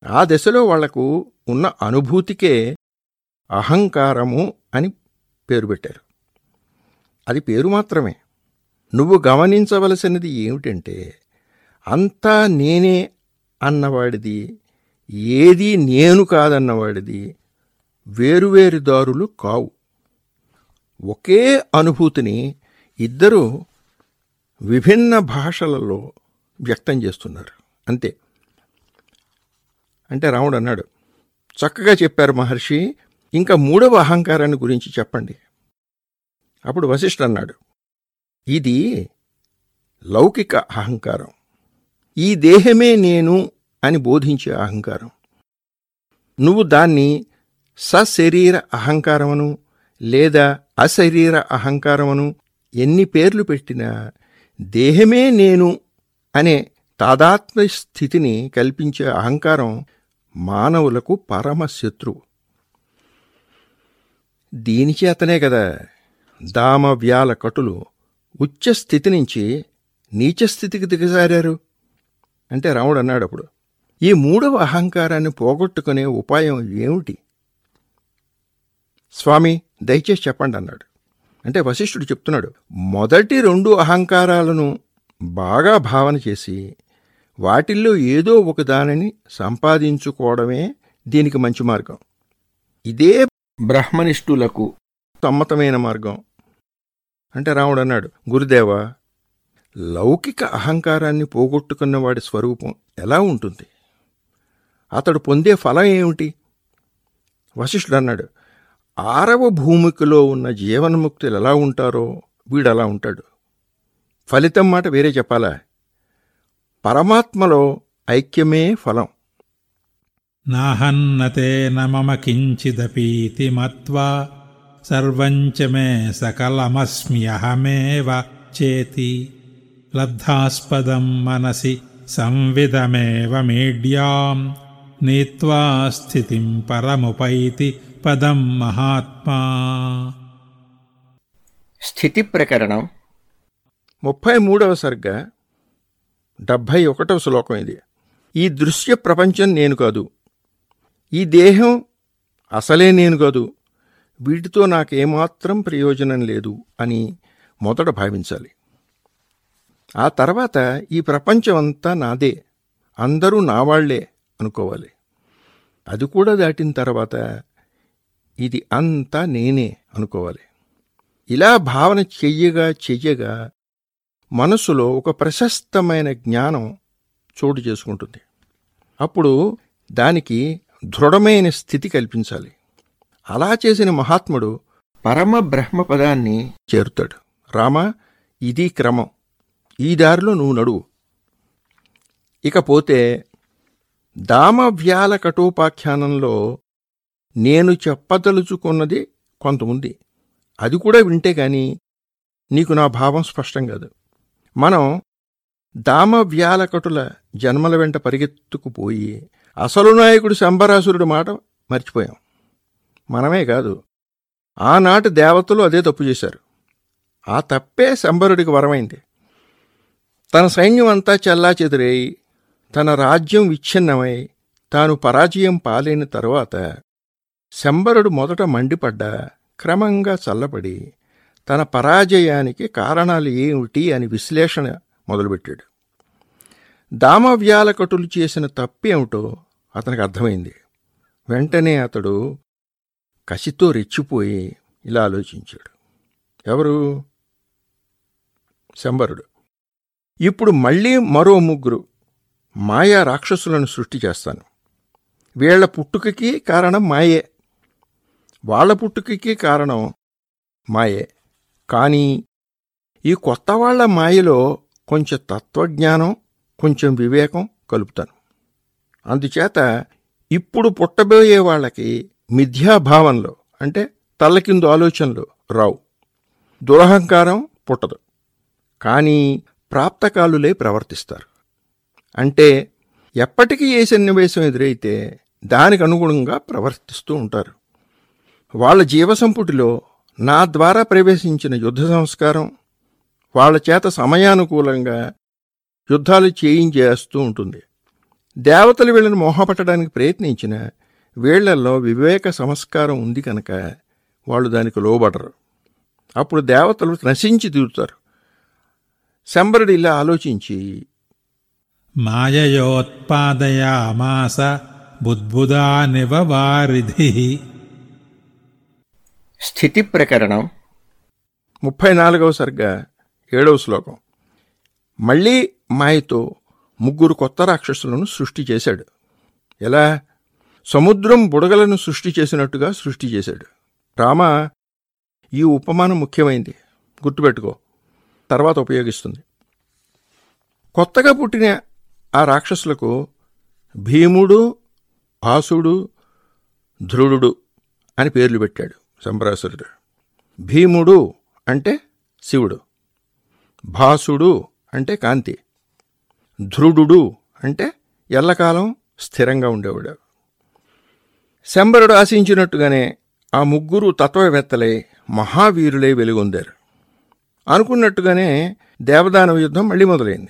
ఆ దశలో వాళ్ళకు ఉన్న అనుభూతికే అహంకారము అని పేరు పెట్టారు. అది పేరు మాత్రమే. నువ్వు గమనించవలసినది ఏమిటంటే అంతా నేనే అన్నవాడిది ఏదీ నేను కాదన్నవాడిది వేరువేరు దారులు కావు. ఒకే అనుభూతిని ఇద్దరూ విభిన్న భాషలలో వ్యక్తం చేస్తున్నారు. అంతే. అంటే రాముడు అన్నాడు చక్కగా చెప్పారు మహర్షి ఇంకా మూడవ అహంకారాన్ని గురించి చెప్పండి. అప్పుడు వశిష్ఠ అన్నాడు ఇది లౌకిక అహంకారం. ఈ దేహమే నేను అని బోధించే అహంకారం. నువ్వు దాన్ని సశరీర అహంకారమను లేదా అశరీర అహంకారమను ఎన్ని పేర్లు పెట్టినా దేహమే నేను అనే తాదాత్మ్య స్థితిని కల్పించే అహంకారం మానవులకు పరమ శత్రువు. దీనిచేతనే కదా దామవ్యాల కటులు ఉచ్చస్థితి నుంచి నీచ స్థితికి దిగజారారు. అంటే రాముడు అన్నాడు అప్పుడు ఈ మూడవ అహంకారాన్ని పోగొట్టుకునే ఉపాయం ఏమిటి? స్వామి దయచేసి చెప్పండి అన్నాడు. అంటే వశిష్ఠుడు చెప్తున్నాడు మొదటి రెండు అహంకారాలను బాగా భావన చేసి వాటిల్లో ఏదో ఒక దానిని సంపాదించుకోవడమే దీనికి మంచి మార్గం. ఇదే బ్రహ్మనిష్ఠులకు సమ్మతమైన మార్గం. అంటే రాముడు అన్నాడు గురుదేవా లౌకిక అహంకారాన్ని పోగొట్టుకున్నవాడి స్వరూపం ఎలా ఉంటుంది? అతడు పొందే ఫలం ఏమిటి? వశిష్ఠుడు అన్నాడు ఆరవ భూమికలో ఉన్న జీవన్ముక్తులు ఎలా ఉంటారో వీడు అలా ఉంటాడు. ఫలితం మాట వేరే చెప్పాలా? పరమాత్మలో ఐక్యమే ఫలం. నాహన్నతేన మమ కించిదపీతి మత్వా సర్వం చ మే సకలమస్మ్యహమేవ చేతి. లబ్ధాస్పదం మనసి సంవిదమేవ మీడ్యాం నీత్వా స్థితిం పరముపైతి పదం మహాత్మా. స్థితి ప్రకరణం ముప్పై మూడవ సర్గ డెబ్భై ఒకటవ శ్లోకం ఇది. ఈ దృశ్య ప్రపంచం నేను కాదు. ఈ దేహం అసలే నేను కాదు వీటితో నాకేమాత్రం ప్రయోజనం లేదు అని మొదట భావించాలి. ఆ తర్వాత ఈ ప్రపంచం అంతా నాదే అందరూ నావాళ్ళే అనుకోవాలి. అది కూడా దాటిన తర్వాత ఇది అంతా నేనే అనుకోవాలి. ఇలా భావన చెయ్యగా చెయ్యగా మనసులో ఒక ప్రశస్తమైన జ్ఞానం చోటు చేసుకుంటుంది. అప్పుడు దానికి దృఢమైన స్థితి కల్పించాలి. అలా చేసిన మహాత్ముడు పరమ బ్రహ్మ పదాన్ని చేరుతాడు. రామ ఇది క్రమం. ఈ దారిలో నువ్వు నడువు. ఇకపోతే దామవ్యాల కఠోపాఖ్యానంలో నేను చెప్పదలుచుకున్నది కొంత ఉంది అది కూడా వింటే గాని నీకు నా భావం స్పష్టం కాదు. మనం దామవ్యాలకటుల జన్మల వెంట పరిగెత్తుకుపోయి అసలు నాయకుడు శంబరాసురుడి మాట మర్చిపోయాం. మనమే కాదు ఆనాటి దేవతలు అదే తప్పు చేశారు. ఆ తప్పే శంబరుడికి వరమైంది. తన సైన్యం అంతా చెల్లా చెదిరేయి తన రాజ్యం విచ్ఛిన్నమై తాను పరాజయం పాలైన తరువాత శంబరుడు మొదట మండిపడ్డా క్రమంగా చల్లబడి తన పరాజయానికి కారణాలు ఏమిటి అని విశ్లేషణ మొదలుపెట్టాడు. దామవ్యాలకటులు చేసిన తప్పేమిటో అతనికి అర్థమైంది. వెంటనే అతడు కసితో రెచ్చిపోయి ఇలా ఆలోచించాడు. ఎవరు? శంబరుడు. ఇప్పుడు మళ్ళీ మరో ముగ్గురు మాయా రాక్షసులను సృష్టి చేస్తాను. వీళ్ళ పుట్టుకకి కారణం మాయే. వాళ్ళ పుట్టుకకి కారణం మాయే. కానీ ఈ కొత్త వాళ్ళ మాయలో కొంచెం తత్వజ్ఞానం కొంచెం వివేకం కలుపుతాను. అందుచేత ఇప్పుడు పుట్టబోయే వాళ్ళకి మిథ్యాభావంలో అంటే తల్లకిందు ఆలోచనలు రావు. దురహంకారం పుట్టదు. కానీ ప్రాప్తకాలులే ప్రవర్తిస్తారు. అంటే ఎప్పటికీ ఏ సన్నివేశం ఎదురైతే దానికి అనుగుణంగా ప్రవర్తిస్తూ ఉంటారు. వాళ్ళ జీవసంపుటిలో నా ద్వారా ప్రవేశించిన యుద్ధ సంస్కారం వాళ్ళ చేత సమయానుకూలంగా యుద్ధాలు చేయించేస్తూ ఉంటుంది. దేవతలు వీళ్ళని మోహపట్టడానికి ప్రయత్నించిన వీళ్ళలో వివేక సంస్కారం ఉంది కనుక వాళ్ళు దానికి లోబడరు. అప్పుడు దేవతలు నశించి తీరుతారు శంబరుడు ఇలా ఆలోచించి మాయయోత్పాదయామాస బుద్బుదానివ వారిధి. స్థితి ప్రకరణం ముప్పై నాలుగవ సర్గ ఏడవ శ్లోకం. మళ్ళీ మాయతో ముగ్గురు కొత్త రాక్షసులను సృష్టి చేశాడు. ఎలా? సముద్రం బుడగలను సృష్టి చేసినట్టుగా సృష్టి చేశాడు. రామ ఈ ఉపమానం ముఖ్యమైంది. గుర్తుపెట్టుకో. తర్వాత ఉపయోగిస్తుంది. కొత్తగా పుట్టిన ఆ రాక్షసులకు భీముడు భాసుడు ధృడు అని పేర్లు పెట్టాడు శంబరాసురుడు భీముడు అంటే శివుడు. భాసుడు అంటే కాంతి. ధ్రుడు అంటే ఎల్లకాలం స్థిరంగా ఉండేవాడు. శంబరుడు ఆశించినట్టుగానే ఆ ముగ్గురు తత్వవేత్తలై మహావీరులై వెలుగొందారు. అనుకున్నట్టుగానే దేవదానవ యుద్ధం మళ్ళీ మొదలైంది.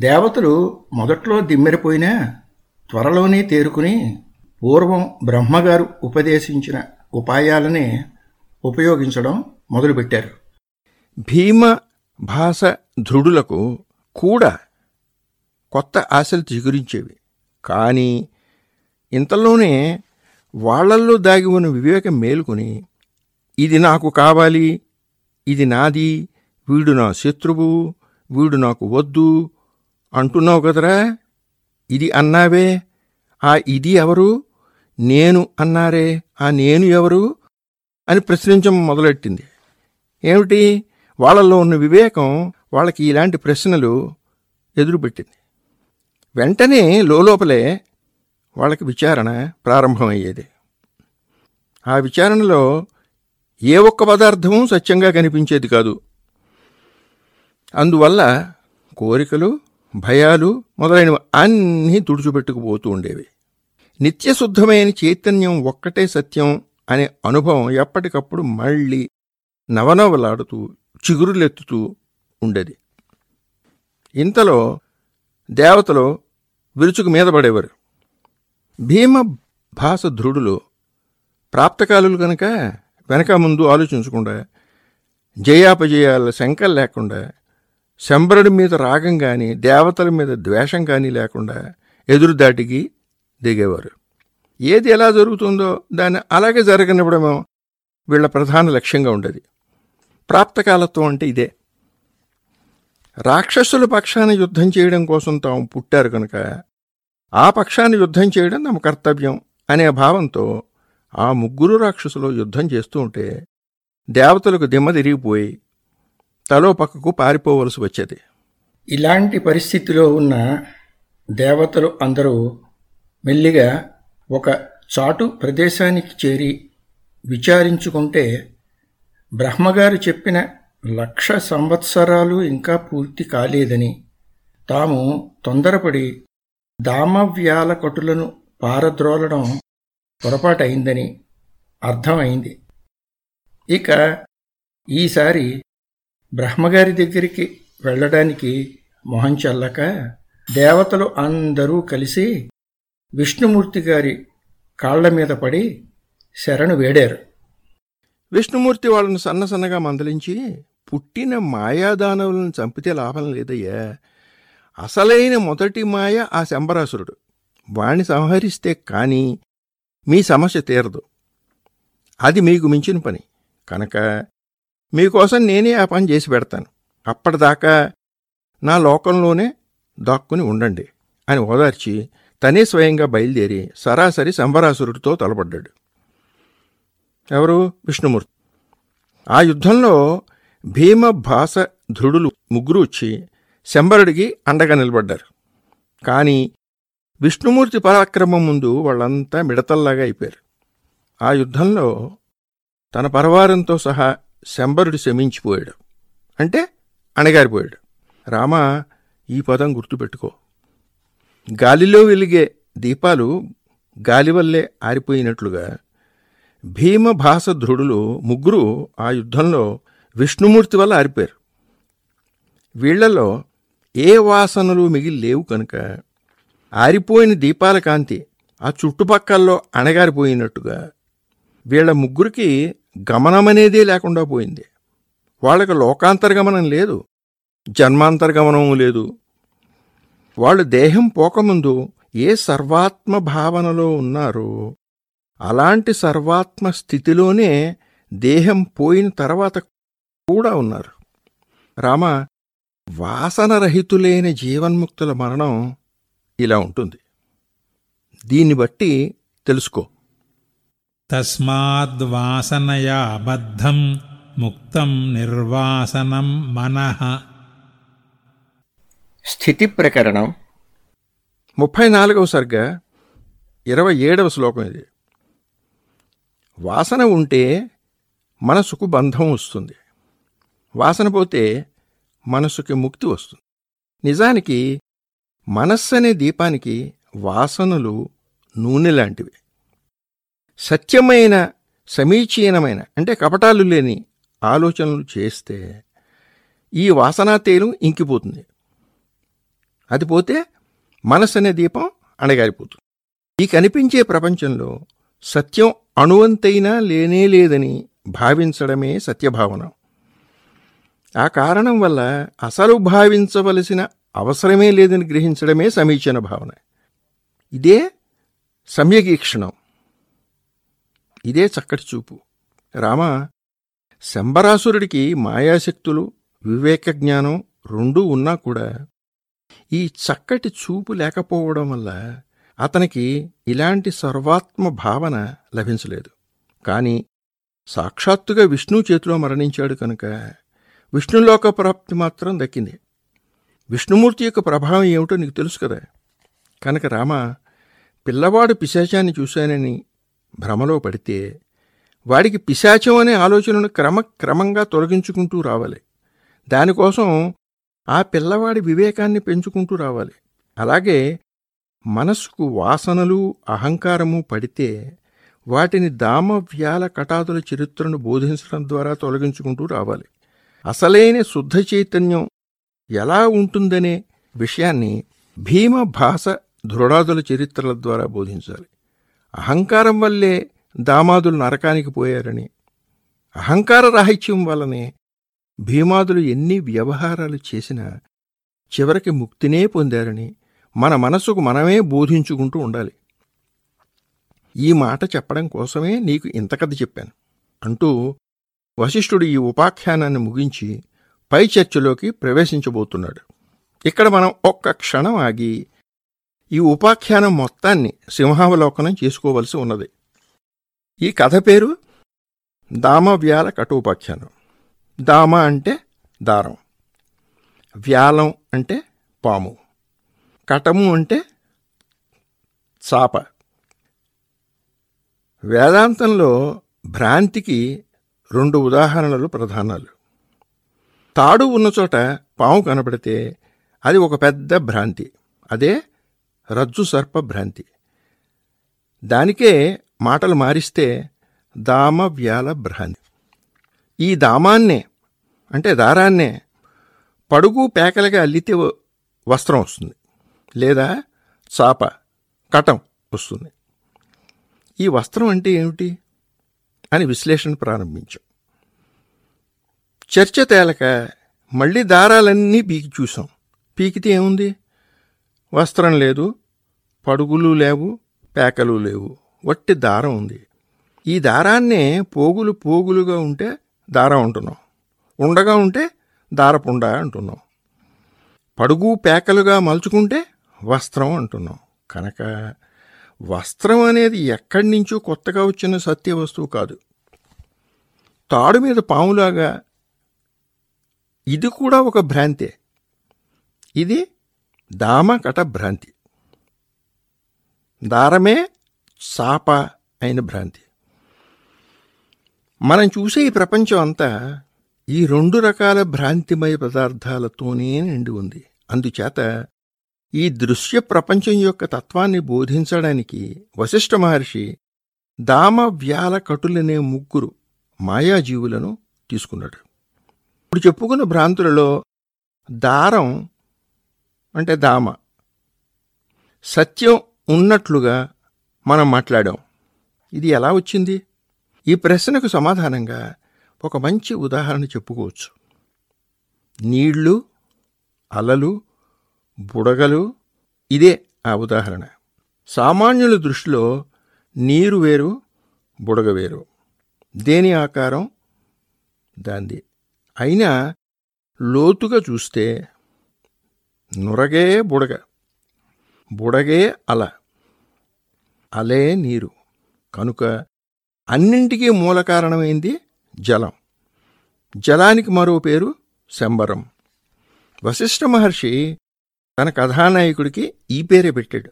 దేవతలు మొదట్లో దిమ్మెరిపోయినా త్వరలోనే తేరుకుని పూర్వం బ్రహ్మగారు ఉపదేశించిన ఉపాయాలనే ఉపయోగించడం మొదలుపెట్టారు. భీమ భాష ధృడులకు కూడా కొత్త ఆశలు చిగురించేవి. కానీ ఇంతలోనే వాళ్ళల్లో దాగి ఉన్న వివేకం మేలుకొని ఇది నాకు కావాలి ఇది నాది వీడు నా శత్రువు వీడు నాకు వద్దు అంటున్నావు కదరా? ఇది అన్నావే? ఆ ఇది ఎవరు? నేను అన్నారే? ఆ నేను ఎవరు? అని ప్రశ్నించడం మొదలెట్టింది. ఏమిటి? వాళ్ళల్లో ఉన్న వివేకం వాళ్ళకి ఇలాంటి ప్రశ్నలు ఎదురుపెట్టింది. వెంటనే లోపలే వాళ్ళకి విచారణ ప్రారంభమయ్యేది. ఆ విచారణలో ఏ ఒక్క పదార్థము సత్యంగా కనిపించేది కాదు. అందువల్ల కోరికలు భయాలు మొదలైనవి అన్నీ తుడుచుపెట్టుకుపోతూ ఉండేవి. నిత్యశుద్ధమైన చైతన్యం ఒక్కటే సత్యం అనే అనుభవం ఎప్పటికప్పుడు మళ్ళీ నవనవలాడుతూ చిగురులెత్తుతూ ఉండేది. ఇంతలో దేవతలు విరుచుకు మీద పడేవారు. భీమ భాస ధృడులు ప్రాప్తకాలులు కనుక వెనక ముందు ఆలోచించకుండా జయాపజయాల శంకలు లేకుండా శంబరుడి మీద రాగం కానీ దేవతల మీద ద్వేషం కానీ లేకుండా ఎదురు దాటికి దిగేవారు. ఏది ఎలా జరుగుతుందో దాన్ని అలాగే జరగనివ్వడమో వీళ్ళ ప్రధాన లక్ష్యంగా ఉండేది. ప్రాప్తకాలత్వం అంటే ఇదే. రాక్షసుల పక్షాన యుద్ధం చేయడం కోసం తాము పుట్టారు కనుక ఆ పక్షాన్ని యుద్ధం చేయడం తమ కర్తవ్యం అనే భావంతో ఆ ముగ్గురు రాక్షసులు యుద్ధం చేస్తూ ఉంటే దేవతలకు దిమ్మ తిరిగిపోయి తలో పక్కకు పారిపోవలసి వచ్చేది. ఇలాంటి పరిస్థితిలో ఉన్న దేవతలు అందరూ మెల్లిగా ఒక చాటు ప్రదేశానికి చేరి విచారించుకుంటే బ్రహ్మగారు చెప్పిన లక్ష సంవత్సరాలు ఇంకా పూర్తి కాలేదని తాము తొందరపడి దామవ్యాలకటులను పారద్రోలడం పొరపాటైందని అర్థమైంది. ఇక ఈసారి బ్రహ్మగారి దగ్గరికి వెళ్ళడానికి మొహం చల్లక దేవతలు అందరూ కలిసి విష్ణుమూర్తి గారి కాళ్ళ మీద పడి శరణు వేడారు. విష్ణుమూర్తి వాళ్ళను సన్నసన్నగా మందలించి పుట్టిన మాయాదానవులను చంపితే లాభం లేదయ్యా. అసలైన మొదటి మాయ ఆ శంబరాసురుడు. వాణ్ణి సంహరిస్తే కానీ మీ సమస్య తీరదు. అది మీకు మించిన పని. కనుక మీకోసం నేనే ఆ పని చేసి పెడతాను. అప్పటిదాకా నా లోకంలోనే దాక్కుని ఉండండి అని ఓదార్చి తనే స్వయంగా బయలుదేరి సరాసరి శంబరాసురుడితో తలపడ్డాడు. ఎవరు? విష్ణుమూర్తి. ఆ యుద్ధంలో భీమ భాస ధృడులు ముగ్గురు వచ్చి శంబరుడికి అండగా నిలబడ్డారు. కానీ విష్ణుమూర్తి పరాక్రమం ముందు వాళ్ళంతా మిడతల్లాగా అయిపోయారు. ఆ యుద్ధంలో తన పరవారంతో సహా శంబరుడు శమించిపోయాడు. అంటే అణగారిపోయాడు. రామ ఈ పదం గుర్తుపెట్టుకో. గాలిలో వెలిగే దీపాలు గాలి వల్లే ఆరిపోయినట్లుగా భీమ భాస ధృడులు ముగ్గురు ఆ యుద్ధంలో విష్ణుమూర్తి వల్ల ఆరిపోయారు. వీళ్ళలో ఏ వాసనలు మిగిలి లేవు కనుక ఆరిపోయిన దీపాల కాంతి ఆ చుట్టుపక్కల్లో అణగారిపోయినట్టుగా వీళ్ళ ముగ్గురికి గమనమనేదే లేకుండా పోయింది. వాళ్ళకి లోకాంతర్గమనం లేదు జన్మాంతర్గమనం లేదు. వాళ్ళు దేహం పోకముందు ఏ సర్వాత్మ భావనలో ఉన్నారో అలాంటి సర్వాత్మ స్థితిలోనే దేహం పోయిన తర్వాత కూడా ఉన్నారు. రామ వాసనరహితులైన జీవన్ముక్తుల మరణం ఇలా ఉంటుంది. దీన్ని బట్టి తెలుసుకో. తస్మాద్వాసనయా బద్ధం ముక్తం నిర్వాసనం మనః. స్థితి ప్రకరణం. ముప్పై నాలుగవ సర్గ ఇరవై ఏడవ శ్లోకం ఇది. వాసన ఉంటే మనసుకు బంధం వస్తుంది. వాసన పోతే మనసుకి ముక్తి వస్తుంది. నిజానికి మనస్సు అనే దీపానికి వాసనలు నూనె లాంటివి. సత్యమైన సమీచీనమైన అంటే కపటాలు లేని ఆలోచనలు చేస్తే ఈ వాసనా తేలు ఇంకిపోతుంది. అది పోతే మనస్సు అనే దీపం అణగారిపోతుంది. ఈ కనిపించే ప్రపంచంలో సత్యం అణువంతైనా లేనే లేదని భావించడమే సత్యభావన. ఆ కారణం వల్ల అసలు భావించవలసిన అవసరమే లేదని గ్రహించడమే సమీచీన భావన. ఇదే సమ్యగీక్షణం ఇదే చక్కటి చూపు. రామ శంబరాసురుడికి మాయాశక్తులు వివేక జ్ఞానం రెండూ ఉన్నా కూడా ఈ చక్కటి చూపు లేకపోవడం వల్ల అతనికి ఇలాంటి సర్వాత్మ భావన లభించలేదు. కాని సాక్షాత్తుగా విష్ణు చేతిలో మరణించాడు కనుక విష్ణులోక ప్రాప్తి మాత్రం దక్కింది. విష్ణుమూర్తి యొక్క ప్రభావం ఏమిటో నీకు తెలుసు కదా. కనుక రామ పిల్లవాడు పిశాచాన్ని చూశానని భ్రమలో పడితే వాడికి పిశాచం అనే ఆలోచనను క్రమక్రమంగా తొలగించుకుంటూ రావాలి. దానికోసం ఆ పిల్లవాడి వివేకాన్ని పెంచుకుంటూ రావాలి. అలాగే మనస్సుకు వాసనలు అహంకారము పడితే వాటిని దామవ్యాల కటాదుల చరిత్రను బోధించడం ద్వారా తొలగించుకుంటూ రావాలి. అసలైన శుద్ధ చైతన్యం ఎలా ఉంటుందనే విషయాన్ని భీమ భాష దృఢాదుల చరిత్రల ద్వారా బోధించాలి. అహంకారం వల్లే దామాదులు నరకానికి పోయారని అహంకార రాహిత్యం వల్లనే భీమాదులు ఎన్ని వ్యవహారాలు చేసినా చివరికి ముక్తినే పొందారని మన మనసుకు మనమే బోధించుకుంటూ ఉండాలి. ఈ మాట చెప్పడం కోసమే నీకు ఇంత కథ చెప్పాను అంటూ వశిష్ఠుడు ఈ ఉపాఖ్యానాన్ని ముగించి పై చర్చలోకి ప్రవేశించబోతున్నాడు. ఇక్కడ మనం ఒక్క క్షణం ఆగి ఈ ఉపాఖ్యానం మొత్తాన్ని సింహావలోకనం చేసుకోవలసి ఉన్నది. ఈ కథ పేరు దామవ్యాల కటోపాఖ్యానం దామ అంటే దారం. వ్యాలం అంటే పాము. కటము అంటే చాప. వేదాంతంలో భ్రాంతికి రెండు ఉదాహరణలు ప్రధానాలు. తాడు ఉన్న చోట పాము కనబడితే అది ఒక పెద్ద భ్రాంతి. అదే రజ్జు సర్ప భ్రాంతి. దానికే మాటలు మారిస్తే దామ వ్యాల భ్రాంతి. ఈ దామాన్నే అంటే దారాన్నే పడుగు పేకలుగా అల్లితే వ- వస్త్రం వస్తుంది. లేదా చాప కటం వస్తుంది. ఈ వస్త్రం అంటే ఏమిటి? అని విశ్లేషణ ప్రారంభించాం. చర్చ తేలక మళ్ళీ దారాలన్నీ పీకి చూసాం. పీకితే ఏముంది? వస్త్రం లేదు పడుగులు లేవు పేకలు లేవు. వట్టి దారం ఉంది. ఈ దారాన్నే పోగులు పోగులుగా ఉంటే దారం అంటున్నాం. ఉండగా ఉంటే దారపుండ అంటున్నాం. పడుగు పేకలుగా మలుచుకుంటే వస్త్రం అంటున్నాం. కనుక వస్త్రం అనేది ఎక్కడి నుంచో కొత్తగా వచ్చిన సత్య వస్తువు కాదు. తాడు మీద పాములాగా ఇది కూడా ఒక భ్రాంతే. ఇది దామకట భ్రాంతి. దారమే సాప అయిన భ్రాంతి. మనం చూసే ఈ ప్రపంచం అంతా ఈ రెండు రకాల భ్రాంతిమయ పదార్థాలతోనే నిండి ఉంది. అందుచేత ఈ దృశ్య ప్రపంచం యొక్క తత్వాన్ని బోధించడానికి వశిష్ఠ మహర్షి దామ వ్యాల కటులనే ముగ్గురు మాయాజీవులను తీసుకున్నాడు. ఇప్పుడు చెప్పుకున్న భ్రాంతులలో దారం అంటే దామ. సత్యం ఉన్నట్లుగా మనం మాట్లాడాం. ఇది ఎలా వచ్చింది? ఈ ప్రశ్నకు సమాధానంగా ఒక మంచి ఉదాహరణ చెప్పుకోవచ్చు. నీళ్ళు అలలు బుడగలు. ఇదే ఆ ఉదాహరణ. సామాన్యుల దృష్టిలో నీరు వేరు బుడగ వేరు. దేని ఆకారం? దాంది. అయినా లోతుగా చూస్తే నురగే బుడగ. బుడగే అల. అలే నీరు. కనుక అన్నింటికీ మూల కారణమైంది జలం. జలానికి మరో పేరు శంబరం. వశిష్ఠ మహర్షి తన కథానాయకుడికి ఈ పేరే పెట్టాడు.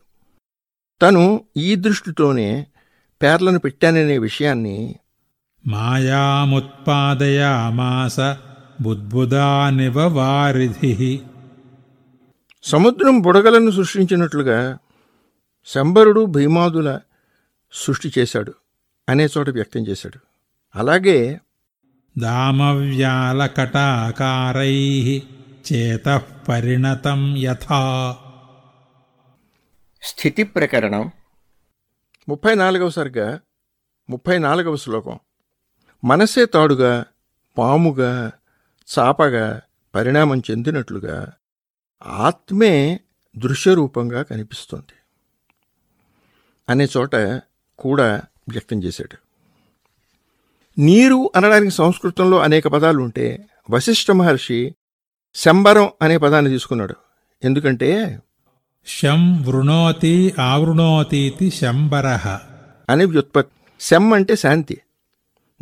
తను ఈ దృష్టితోనే పేర్లను పెట్టాననే విషయాన్ని మాయాముత్పాదయామాస బుద్బుదానివ వారిధి. సముద్రం బుడగలను సృష్టించినట్లుగా శంబరుడు భీమాదుల సృష్టి చేశాడు అనే చోట వ్యక్తం చేశాడు. అలాగే దామవ్యాలకటాకారై. చేత పరిణతం యథా. స్థితి ప్రకరణం. ముప్పై నాలుగవ సర్గ ముప్పై నాలుగవ శ్లోకం. మనసే తాడుగా పాముగా చాపగా పరిణామం చెందినట్లుగా ఆత్మే దృశ్యరూపంగా కనిపిస్తుంది. అనే చోట కూడా వ్యక్తం చేశాడు. నీరు అనడానికి సంస్కృతంలో అనేక పదాలు ఉంటే వశిష్ఠ మహర్షి శంబరం అనే పదాన్ని తీసుకున్నాడు. ఎందుకంటే శం వృణోతి ఆవృణోతీతి శంబరః. అని వ్యుత్పత్తి శం అంటే శాంతి.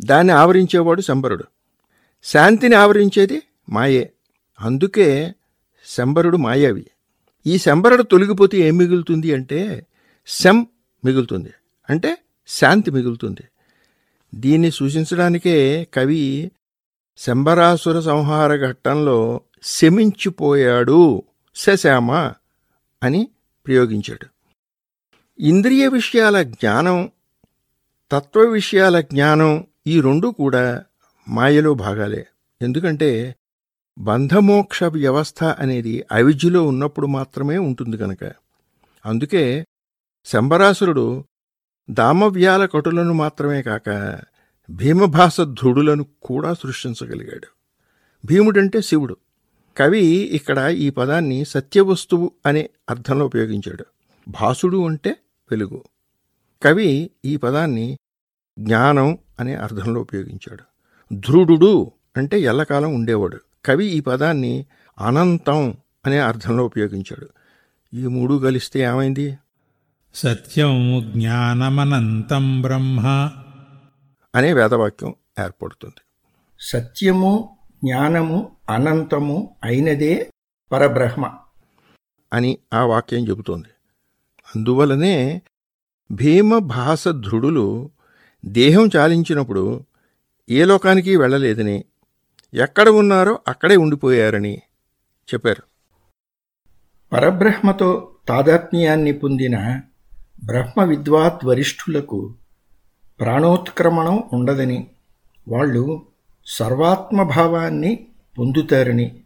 దాన్ని ఆవరించేవాడు శంబరుడు. శాంతిని ఆవరించేది మాయే. అందుకే శంబరుడు మాయావి. ఈ శంబరుడు తొలగిపోతే ఏం మిగులుతుంది అంటే శం మిగులుతుంది. అంటే శాంతి మిగులుతుంది. దీన్ని సూచించడానికే కవి శంబరాసుర సంహార ఘట్టంలో శమించిపోయాడు శశామ అని ప్రయోగించాడు. ఇంద్రియ విషయాల జ్ఞానం తత్వ విషయాల జ్ఞానం ఈ రెండు కూడా మాయలో భాగాలే. ఎందుకంటే బంధమోక్ష వ్యవస్థ అనేది అవిద్యలో ఉన్నప్పుడు మాత్రమే ఉంటుంది కనుక అందుకే శంబరాసురుడు దామవ్యాల కటులను మాత్రమే కాక భీమభాస ధృడులను కూడా సృష్టించగలిగాడు. భీముడంటే శివుడు. కవి ఇక్కడ ఈ పదాన్ని సత్యవస్తువు అనే అర్థంలో ఉపయోగించాడు. భాసుడు అంటే వెలుగు. కవి ఈ పదాన్ని జ్ఞానం అనే అర్థంలో ఉపయోగించాడు. ధ్రుడు అంటే ఎల్లకాలం ఉండేవాడు. కవి ఈ పదాన్ని అనంతం అనే అర్థంలో ఉపయోగించాడు. ఈ మూడు కలిస్తే ఏమైంది? సత్యం జ్ఞానమనంతం బ్రహ్మ అనే వేదవాక్యం ఏర్పడుతుంది. సత్యము జ్ఞానము అనంతము అయినదే పరబ్రహ్మ. అని ఆ వాక్యం చెబుతోంది. అందువలనే భీమభాస ధృడులు దేహం చాలించినప్పుడు ఏ లోకానికి వెళ్ళలేదని ఎక్కడ ఉన్నారో అక్కడే ఉండిపోయారని చెప్పారు. పరబ్రహ్మతో తాదాత్మ్యాన్ని పొందిన బ్రహ్మ విద్వాత్ వరిష్ఠులకు ప్రాణోత్క్రమణం ఉండదని వాళ్ళు సర్వాత్మభావాన్ని పొందుతారని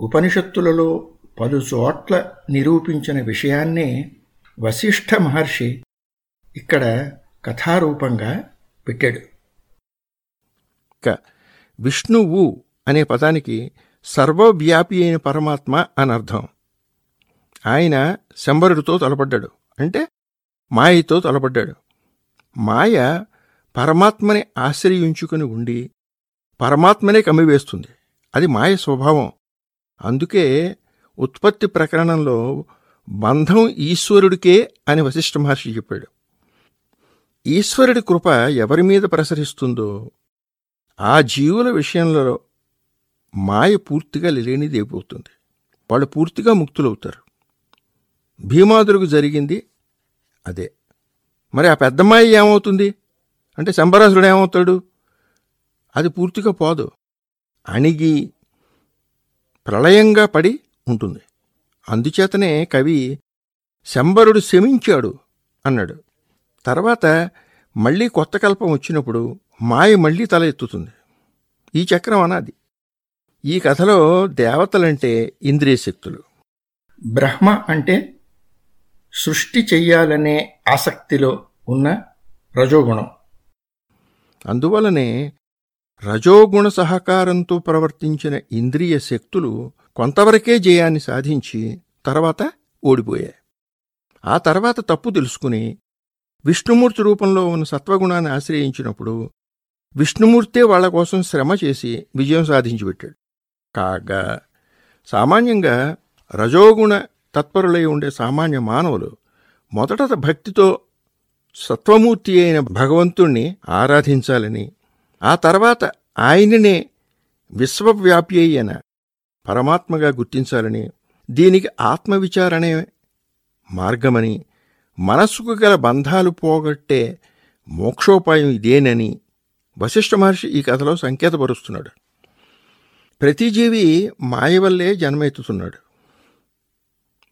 ఉపనిషత్తులలో పలు చోట్ల నిరూపించిన విషయాన్నే వశిష్ఠ మహర్షి ఇక్కడ కథారూపంగా పెట్టాడు. ఇక విష్ణువు అనే పదానికి సర్వవ్యాపి అయిన పరమాత్మ అని అర్థం. ఆయన శంబరుడితో తలపడ్డాడు. అంటే మాయతో తలపడ్డాడు. మాయ పరమాత్మని ఆశ్రయించుకుని ఉండి పరమాత్మనే కమ్మివేస్తుంది. అది మాయ స్వభావం. అందుకే ఉత్పత్తి ప్రకరణంలో బంధం ఈశ్వరుడికే అని వశిష్ఠ మహర్షి చెప్పాడు. ఈశ్వరుడి కృప ఎవరి మీద ప్రసరిస్తుందో ఆ జీవుల విషయంలో మాయ పూర్తిగా లేనిదైపోతుంది వాళ్ళు పూర్తిగా ముక్తులవుతారు. భీమాదులకు జరిగింది అదే. మరి ఆ పెద్ద మాయ ఏమవుతుంది? అంటే శంబరాసుడు ఏమవుతాడు? అది పూర్తిగా పోదు. అణిగి ప్రళయంగా పడి ఉంటుంది. అందుచేతనే కవి శంబరుడు శమించాడు అన్నాడు. తర్వాత మళ్ళీ కొత్త కల్పం వచ్చినప్పుడు మాయ మళ్ళీ తల ఎత్తుతుంది. ఈ చక్రం అనాది. ఈ కథలో దేవతలంటే ఇంద్రియ శక్తులు బ్రహ్మ అంటే సృష్టి చెయ్యాలనే ఆసక్తిలో ఉన్న రజోగుణం. అందువలనే రజోగుణ సహకారంతో ప్రవర్తించిన ఇంద్రియ శక్తులు కొంతవరకే జయాన్ని సాధించి తర్వాత ఓడిపోయాయి. ఆ తర్వాత తప్పు తెలుసుకుని విష్ణుమూర్తి రూపంలో ఉన్న సత్వగుణాన్ని ఆశ్రయించినప్పుడు విష్ణుమూర్తే వాళ్ళ కోసం శ్రమ చేసి విజయం సాధించి పెట్టాడు కాగా సామాన్యంగా రజోగుణ తత్పరులై ఉండే సామాన్య మానవులు మొదట భక్తితో సత్వమూర్తి అయిన భగవంతుణ్ణి ఆరాధించాలని ఆ తర్వాత ఆయననే విశ్వవ్యాపి అయిన పరమాత్మగా గుర్తించాలని దీనికి ఆత్మవిచారణే మార్గమని మనస్సుకు గల బంధాలు పోగొట్టే మోక్షోపాయం ఇదేనని వశిష్ఠ మహర్షి ఈ కథలో సంకేతపరుస్తున్నాడు. ప్రతి జీవి మాయ వల్లే జన్మెత్తుతున్నాడు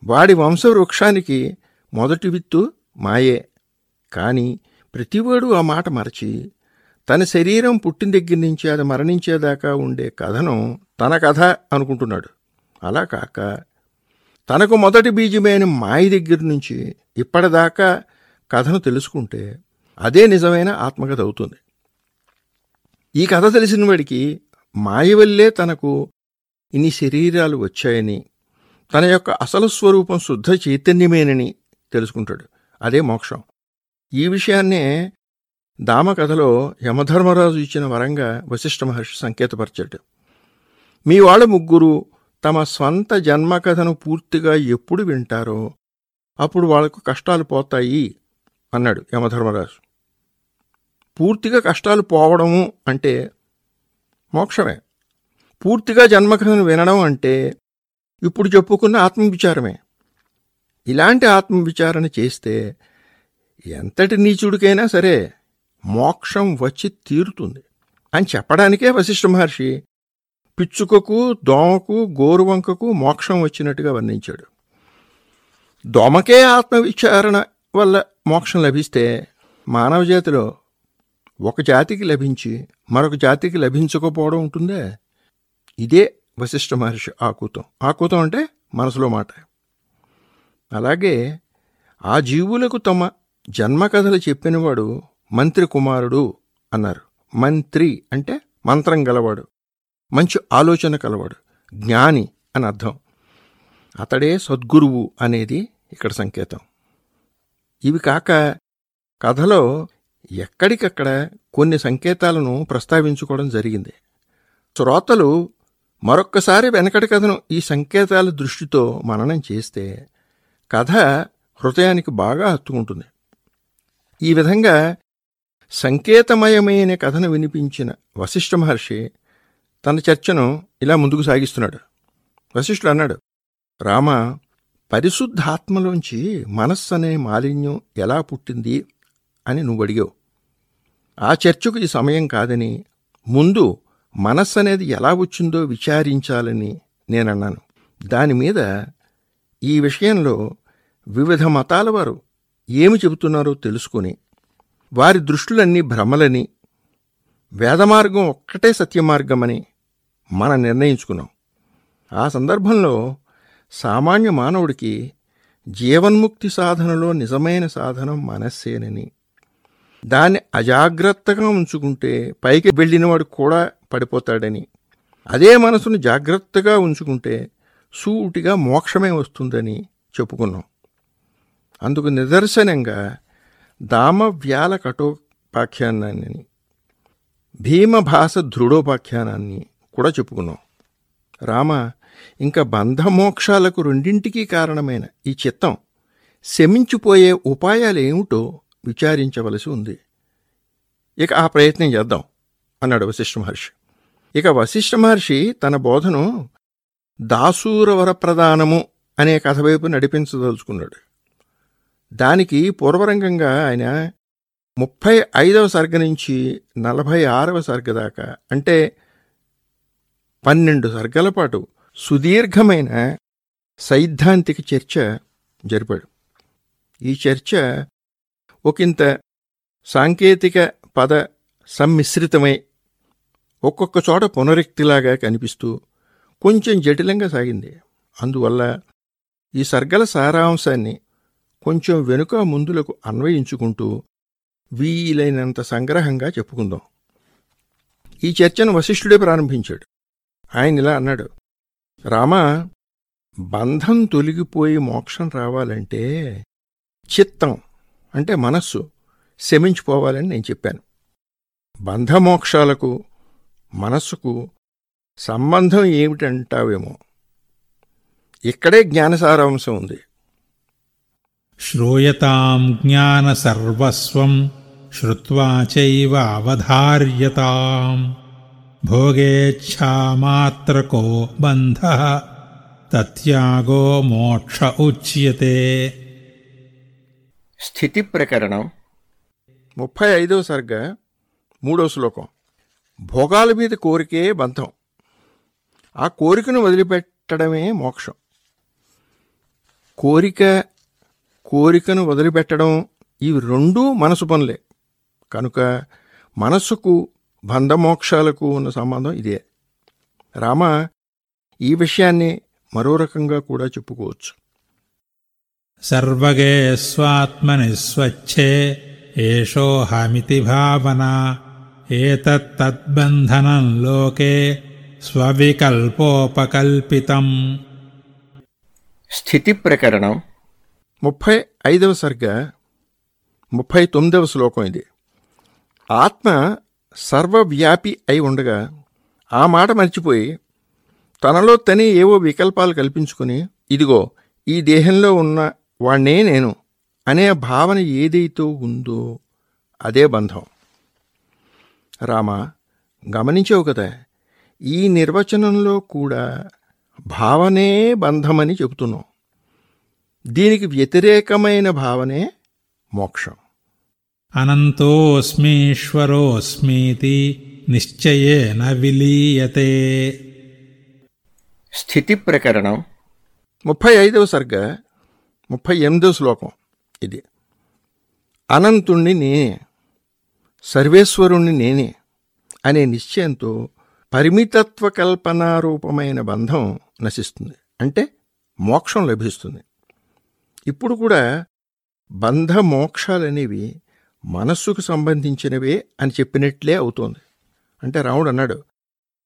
వాడి వంశవృక్షానికి మొదటి విత్తు మాయే కాని ప్రతివాడు ఆ మాట మరచి తన శరీరం పుట్టిన దగ్గర నుంచి అది మరణించేదాకా ఉండే కథను తన కథ అనుకుంటున్నాడు. అలా కాక తనకు మొదటి బీజమైన మాయ దగ్గర నుంచి ఇప్పటిదాకా కథను తెలుసుకుంటే అదే నిజమైన ఆత్మకథ అవుతుంది. ఈ కథ తెలిసిన వాడికి మాయ వల్లే తనకు ఇన్ని శరీరాలు వచ్చాయని తన యొక్క అసలు స్వరూపం శుద్ధ చైతన్యమేనని తెలుసుకుంటాడు. అదే మోక్షం. ఈ విషయాన్నే దామ కథలో యమధర్మరాజు ఇచ్చిన వరంగా వశిష్ఠ మహర్షి సంకేతపరిచాడు. మీ వాళ్ళ ముగ్గురు తమ స్వంత జన్మకథను పూర్తిగా ఎప్పుడు వింటారో అప్పుడు వాళ్ళకు కష్టాలు పోతాయి అన్నాడు యమధర్మరాజు. పూర్తిగా కష్టాలు పోవడము అంటే మోక్షమే. పూర్తిగా జన్మకథను వినడం అంటే ఇప్పుడు చెప్పుకున్న ఆత్మవిచారమే. ఇలాంటి ఆత్మవిచారణ చేస్తే ఎంతటి నీచుడికైనా సరే మోక్షం వచ్చి తీరుతుంది. అని చెప్పడానికే వశిష్ఠ మహర్షి పిచ్చుకకు దోమకు గోరువంకకు మోక్షం వచ్చినట్టుగా వర్ణించాడు. దోమకే ఆత్మవిచారణ వల్ల మోక్షం లభిస్తే మానవ జాతిలో ఒక జాతికి లభించి మరొక జాతికి లభించకపోవడం ఉంటుందే? ఇదే వశిష్ఠ మహర్షి ఆకూతం. ఆకూతం అంటే మనసులో మాట. అలాగే ఆ జీవులకు తమ జన్మకథలు చెప్పినవాడు మంత్రి కుమారుడు అన్నారు. మంత్రి అంటే మంత్రం గలవాడు. మంచి ఆలోచన కలవాడు. జ్ఞాని అని అర్థం. అతడే సద్గురువు అనేది ఇక్కడ సంకేతం. ఇవి కాక కథలో ఎక్కడికక్కడ కొన్ని సంకేతాలను ప్రస్తావించుకోవడం జరిగింది. శ్రోతలు మరొక్కసారి వెనకటి కథను ఈ సంకేతాల దృష్టితో మననం చేస్తే కథ హృదయానికి బాగా హత్తుకుంటుంది. ఈ విధంగా సంకేతమయమైన కథను వినిపించిన వశిష్ఠ మహర్షి తన చర్చను ఇలా ముందుకు సాగిస్తున్నాడు. వశిష్ఠుడు అన్నాడు రామ పరిశుద్ధాత్మలోంచి మనస్సు అనే మాలిన్యం ఎలా పుట్టింది అని నువ్వు అడిగావు. ఆ చర్చకు ఈ సమయం కాదని ముందు మనస్సు అనేది ఎలా వచ్చిందో విచారించాలని నేనన్నాను. దాని మీద ఈ విషయంలో వివిధ మతాల వారు ఏమి చెబుతున్నారో తెలుసుకుని వారి దృష్టిలన్నీ భ్రమలని వేదమార్గం ఒక్కటే సత్యమార్గమని మనం నిర్ణయించుకున్నాం. ఆ సందర్భంలో సామాన్య మానవుడికి జీవన్ముక్తి సాధనలో నిజమైన సాధనం మనస్సేనని దాన్ని అజాగ్రత్తగా ఉంచుకుంటే పైకి వెళ్ళినవాడు కూడా పడిపోతాడని అదే మనసును జాగ్రత్తగా ఉంచుకుంటే సూటిగా మోక్షమే వస్తుందని చెప్పుకున్నాం. అందుకు నిదర్శనంగా దామవ్యాల కఠోపాఖ్యానాన్ని భీమభాస దృఢోపాఖ్యానాన్ని కూడా చెప్పుకున్నాం. రామ ఇంకా బంధమోక్షాలకు రెండింటికీ కారణమైన ఈ చిత్తం శమించిపోయే ఉపాయాలు ఏమిటో విచారించవలసి ఉంది. ఇక ఆ ప్రయత్నం చేద్దాం అన్నాడు వశిష్ఠ మహర్షి. ఇక వశిష్ఠ మహర్షి తన బోధను దాసూరవర ప్రధానము అనే కథ వైపు నడిపించదలుచుకున్నాడు. దానికి పూర్వరంగంగా ఆయన ముప్పై ఐదవ సర్గ నుంచి నలభై ఆరవ సర్గ దాకా అంటే పన్నెండు సర్గల పాటు సుదీర్ఘమైన సైద్ధాంతిక చర్చ జరిపాడు. ఈ చర్చ ఒకంత సాంకేతిక పద సమ్మిశ్రితమై ఒక్కొక్క చోట పునరుక్తిలాగా కనిపిస్తూ కొంచెం జటిలంగా సాగింది. అందువల్ల ఈ సర్గల సారాంశాన్ని కొంచెం వెనుక ముందులకు అన్వయించుకుంటూ వీలైనంత సంగ్రహంగా చెప్పుకుందాం. ఈ చర్చను వశిష్ఠుడే ప్రారంభించాడు. ఆయన ఇలా అన్నాడు రామా బంధం తొలగిపోయి మోక్షం రావాలంటే చిత్తం అంటే మనస్సు శమించిపోవాలని నేను చెప్పాను. బంధమోక్షాలకు మనస్సుకు సంబంధం ఏమిటంటావేమో. ఇక్కడే జ్ఞానసారాంశం ఉంది. श्रूयताम् ज्ञानसर्वस्वम् श्रुत्वा चैव अवधार्यताम् भोगेच्छामात्रको बन्धः तत्यागो मोक्ष उच्यते స్థితి ప్రకరణం ముప్పై ఐదవ సర్గ మూడవ శ్లోకం భోగాల మీద కోరికే బంధం ఆ కోరికను వదిలిపెట్టడమే మోక్షం కోరిక కోరికను వదిలిపెట్టడం ఇవి రెండూ మనసు పనులే. కనుక మనస్సుకు బంధమోక్షాలకు ఉన్న సంబంధం ఇదే. రామ ఈ విషయాన్ని మరో రకంగా కూడా చెప్పుకోవచ్చు. సర్వగే స్వాత్మని స్వచ్ఛే ఏషోహమితి భావన ఏతత్తద్బంధనం లోకే స్వవికల్పోపకల్పితం. స్థితి ప్రకరణం ముప్పై ఐదవ సర్గ ముప్పై తొమ్మిదవ శ్లోకం ఇది. ఆత్మ సర్వవ్యాపి అయి ఉండగా ఆ మాట మర్చిపోయి తనలో తనే ఏవో వికల్పాలు కల్పించుకుని ఇదిగో ఈ దేహంలో ఉన్న వాణ్ణే నేను అనే భావన ఏదైతే ఉందో అదే బంధం. రామ గమనించావు కదా ఈ నిర్వచనంలో కూడా భావనే బంధమని చెబుతున్నాం దీనికి వ్యతిరేకమైన భావనే మోక్షం. అనంతోస్మీశ్వరోస్మీతి నిశ్చయే నవిలీయతే స్థితి ప్రకరణం ముప్పై ఐదవ సర్గ ముప్పై ఎనిమిదవ శ్లోకం ఇది. అనంతుణ్ణి నేనే సర్వేశ్వరుణ్ణి నేనే అనే నిశ్చయంతో పరిమితత్వ కల్పనారూపమైన బంధం నశిస్తుంది. అంటే మోక్షం లభిస్తుంది. ఇప్పుడు కూడా బంధ మోక్షాలనేవి మనస్సుకు సంబంధించినవే అని చెప్పినట్లే అవుతోంది. అంటే రాముడు అన్నాడు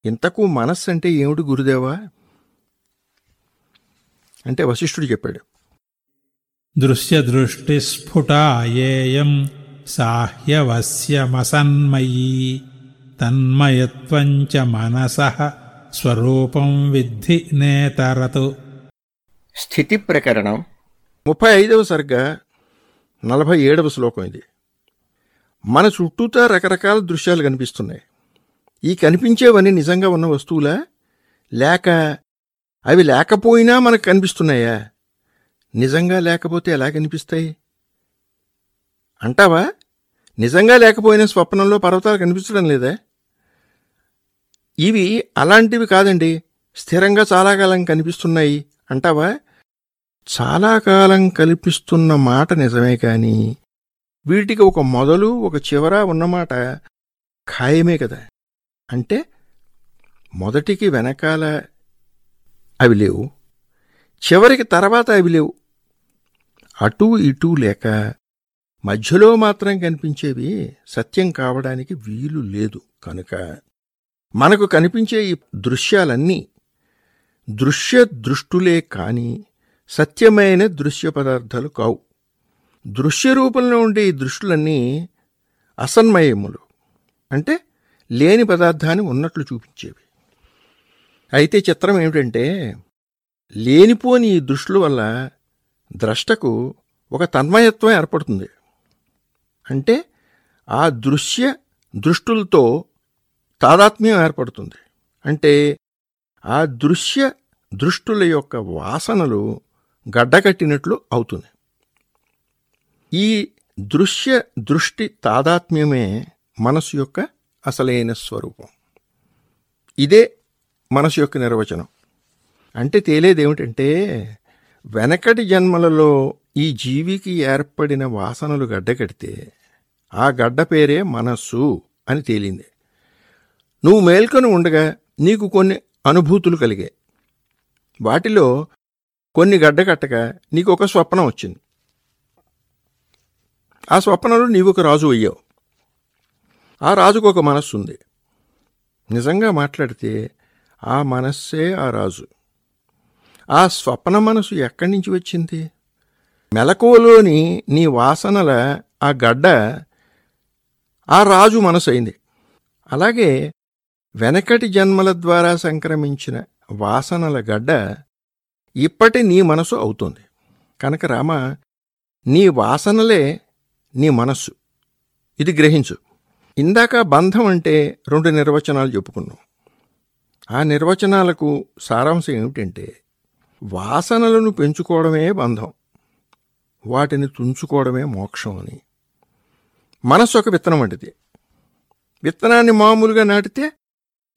ఇంతకు మనస్సు అంటే ఏమిటి గురుదేవా? అంటే వశిష్ఠుడు చెప్పాడు దృశ్య దృష్టి స్ఫుటాయేయం సాహ్యవశ్యమసన్మయీ తన్మయత్వంచ మనస స్వరూపం విద్ధి నేతరతు. స్థితి ప్రకరణం ముప్పై ఐదవ సరిగ్గా నలభై ఏడవ శ్లోకం ఇది. మన చుట్టూతా రకరకాల దృశ్యాలు కనిపిస్తున్నాయి. ఈ కనిపించేవన్నీ నిజంగా ఉన్న వస్తువులా? లేక అవి లేకపోయినా మనకు కనిపిస్తున్నాయా? నిజంగా లేకపోతే ఎలా కనిపిస్తాయి? అంటావా? నిజంగా లేకపోయినా స్వప్నంలో పర్వతాలు కనిపించడం లేదా? ఇవి అలాంటివి కాదండి. స్థిరంగా చాలా కాలం కనిపిస్తున్నాయి. అంటావా? చాలా కాలం కల్పిస్తున్న మాట నిజమే కాని వీటికి ఒక మొదలు ఒక చివర ఉన్నమాట ఖాయమే కదా. అంటే మొదటికి వెనకాల అవి లేవు చివరికి తర్వాత అవి లేవు. అటూ ఇటూ లేక మధ్యలో మాత్రం కనిపించేవి సత్యం కావడానికి వీలు లేదు. కనుక మనకు కనిపించే ఈ దృశ్యాలన్నీ దృశ్య దృష్టులే కానీ సత్యమైన దృశ్య పదార్థాలు కావు. దృశ్య రూపంలో ఉండే ఈ దృష్టులన్నీ అసన్మయములు. అంటే లేని పదార్థాన్ని ఉన్నట్లు చూపించేవి. అయితే చిత్రం ఏమిటంటే లేనిపోని ఈ దృష్టుల వల్ల ద్రష్టకు ఒక తన్మయత్వం ఏర్పడుతుంది. అంటే ఆ దృశ్య దృష్టులతో తాదాత్మ్యం ఏర్పడుతుంది. అంటే ఆ దృశ్య దృష్టుల యొక్క వాసనలు గడ్డకట్టినట్లు అవుతుంది. ఈ దృశ్య దృష్టి తాదాత్మ్యమే మనసు యొక్క అసలైన స్వరూపం. ఇదే మనసు యొక్క నిర్వచనం. అంటే తేలేదేమిటంటే వెనకటి జన్మలలో ఈ జీవికి ఏర్పడిన వాసనలు గడ్డకడితే ఆ గడ్డ పేరే మనస్సు అని తేలింది. నువ్వు మేల్కొని ఉండగా నీకు కొన్ని అనుభూతులు కలిగాయి. వాటిలో కొన్ని గడ్డకట్టగా నీకు ఒక స్వప్నం వచ్చింది. ఆ స్వప్నంలో నీవు ఒక రాజు అయ్యావు. ఆ రాజుకు ఒక మనస్సు ఉంది నిజంగా మాట్లాడితే ఆ మనస్సే ఆ రాజు. ఆ స్వప్న మనసు ఎక్కడి నుంచి వచ్చింది? మెలకువలోని నీ వాసనల ఆ గడ్డ ఆ రాజు మనసు అయింది అలాగే వెనకటి జన్మల ద్వారా సంక్రమించిన వాసనల గడ్డ ఇప్పటి నీ మనసు అవుతుంది. కనుక రామ నీ వాసనలే నీ మనస్సు. ఇది గ్రహించు. ఇందాక బంధం అంటే రెండు నిర్వచనాలు చెప్పుకున్నాం. ఆ నిర్వచనాలకు సారాంశం ఏమిటంటే వాసనలను పెంచుకోవడమే బంధం. వాటిని తుంచుకోవడమే మోక్షం అని. మనస్సు ఒక విత్తనం వంటిది. విత్తనాన్ని మామూలుగా నాటితే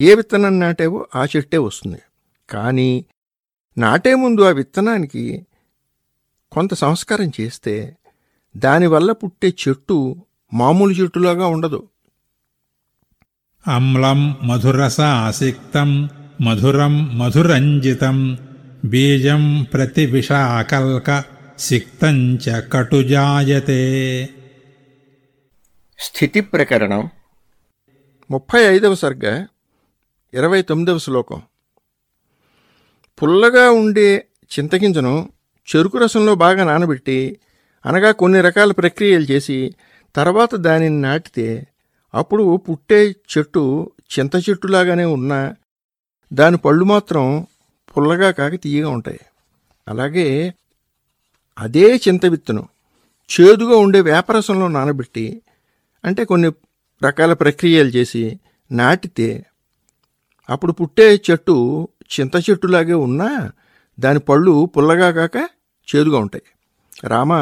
ఏ విత్తనాన్ని నాటావో ఆ చెట్టే వస్తుంది. కానీ నాటే ముందు ఆ విత్తనానికి కొంత సంస్కారం చేస్తే దానివల్ల పుట్టే చెట్టు మామూలు చెట్టులాగా ఉండదు. అమ్లం మధురసాసిక్తం మధురం మధురంజితం బీజం ప్రతి విషాకల్క సిక్తం చ కటుజాయతే. స్థితి ప్రకరణం ముప్పై ఐదవ సర్గ ఇరవై తొమ్మిదవ శ్లోకం. పుల్లగా ఉండే చింతగింజను చెరుకు రసంలో బాగా నానబెట్టి అనగా కొన్ని రకాల ప్రక్రియలు చేసి తర్వాత దానిని నాటితే అప్పుడు పుట్టే చెట్టు చింత చెట్టులాగానే ఉన్నా దాని పళ్ళు మాత్రం పుల్లగా కాక తీయగా ఉంటాయి. అలాగే అదే చింత విత్తనం చేదుగా ఉండే వేపరసంలో నానబెట్టి అంటే కొన్ని రకాల ప్రక్రియలు చేసి నాటితే అప్పుడు పుట్టే చెట్టు చింత చెట్టులాగే ఉన్నా దాని పళ్ళు పుల్లగా కాక చేదుగా ఉంటాయి. రామ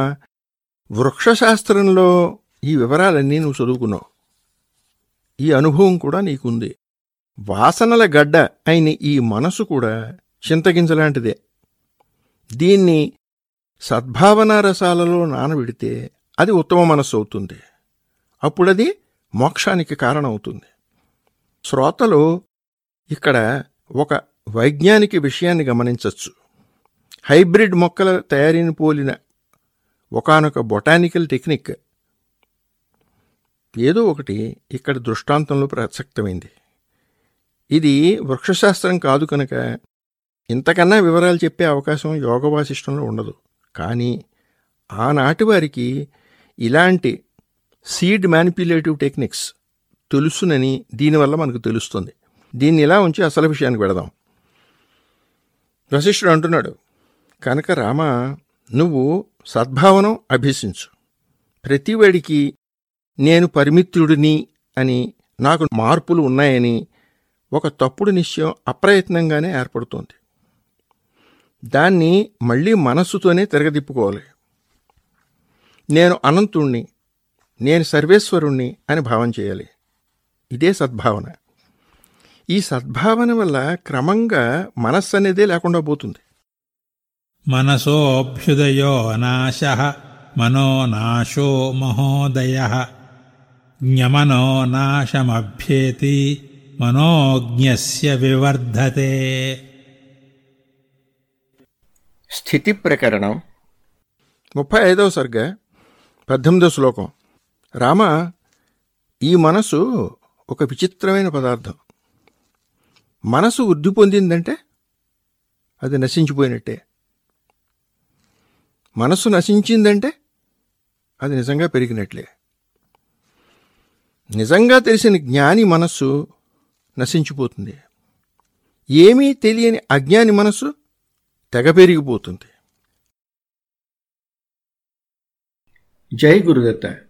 వృక్షశాస్త్రంలో ఈ వివరాలన్నీ నువ్వు చదువుకున్నావు. ఈ అనుభవం కూడా నీకుంది. వాసనల గడ్డ అయిన ఈ మనసు కూడా చింతగింజలాంటిదే దీన్ని సద్భావనా రసాలలో నానబెడితే అది ఉత్తమ మనస్సు అవుతుంది. అప్పుడది మోక్షానికి కారణమవుతుంది. శ్రోతలు ఇక్కడ ఒక వైజ్ఞానిక విషయాన్ని గమనించవచ్చు హైబ్రిడ్ మొక్కల తయారీని పోలిన ఒకానొక బొటానికల్ టెక్నిక్ ఏదో ఒకటి ఇక్కడ దృష్టాంతంలో ప్రసక్తమైంది. ఇది వృక్షశాస్త్రం కాదు కనుక ఇంతకన్నా వివరాలు చెప్పే అవకాశం యోగవాసిష్టంలో ఉండదు. కానీ ఆనాటి వారికి ఇలాంటి సీడ్ మ్యానిపులేటివ్ టెక్నిక్స్ తెలుసునని దీనివల్ల మనకు తెలుస్తుంది. దీన్ని ఇలా ఉంచి అసలు విషయానికి పెడదాం. వశిష్ఠుడు అంటున్నాడు కనుక రామ నువ్వు సద్భావనం అభ్యసించు. ప్రతివాడికి నేను పరిమిత్రుడిని అని నాకు మార్పులు ఉన్నాయని ఒక తప్పుడు నిశ్చయం అప్రయత్నంగానే ఏర్పడుతోంది. దాన్ని మళ్ళీ మనస్సుతోనే తిరగదిప్పుకోవాలి. నేను అనంతుణ్ణి నేను సర్వేశ్వరుణ్ణి అని భావం చేయాలి. ఇదే సద్భావన. ఈ సద్భావన వల్ల క్రమంగా మనస్సు అనేదే లేకుండా పోతుంది. మనసోభ్యుదయో నాశ మనోనాశో మహోదయ. జ్ఞమనో నాశమభ్యేతి మనోజ్ఞస్య వివర్ధతే. స్థితి ప్రకరణం. ముప్పై ఐదవ సర్గ పద్దెనిమిదవ శ్లోకం. రామ ఈ మనసు ఒక విచిత్రమైన పదార్థం. మనసు వృద్ధి పొందిందంటే అది నశించిపోయినట్టే. మనసు నశించిందంటే అది నిజంగా పెరిగినట్లే. నిజంగా తెలిసిన జ్ఞాని మనస్సు నశించిపోతుంది. ఏమీ తెలియని అజ్ఞాని మనస్సు తెగ పెరిగిపోతుంది. జై గురుదత్త.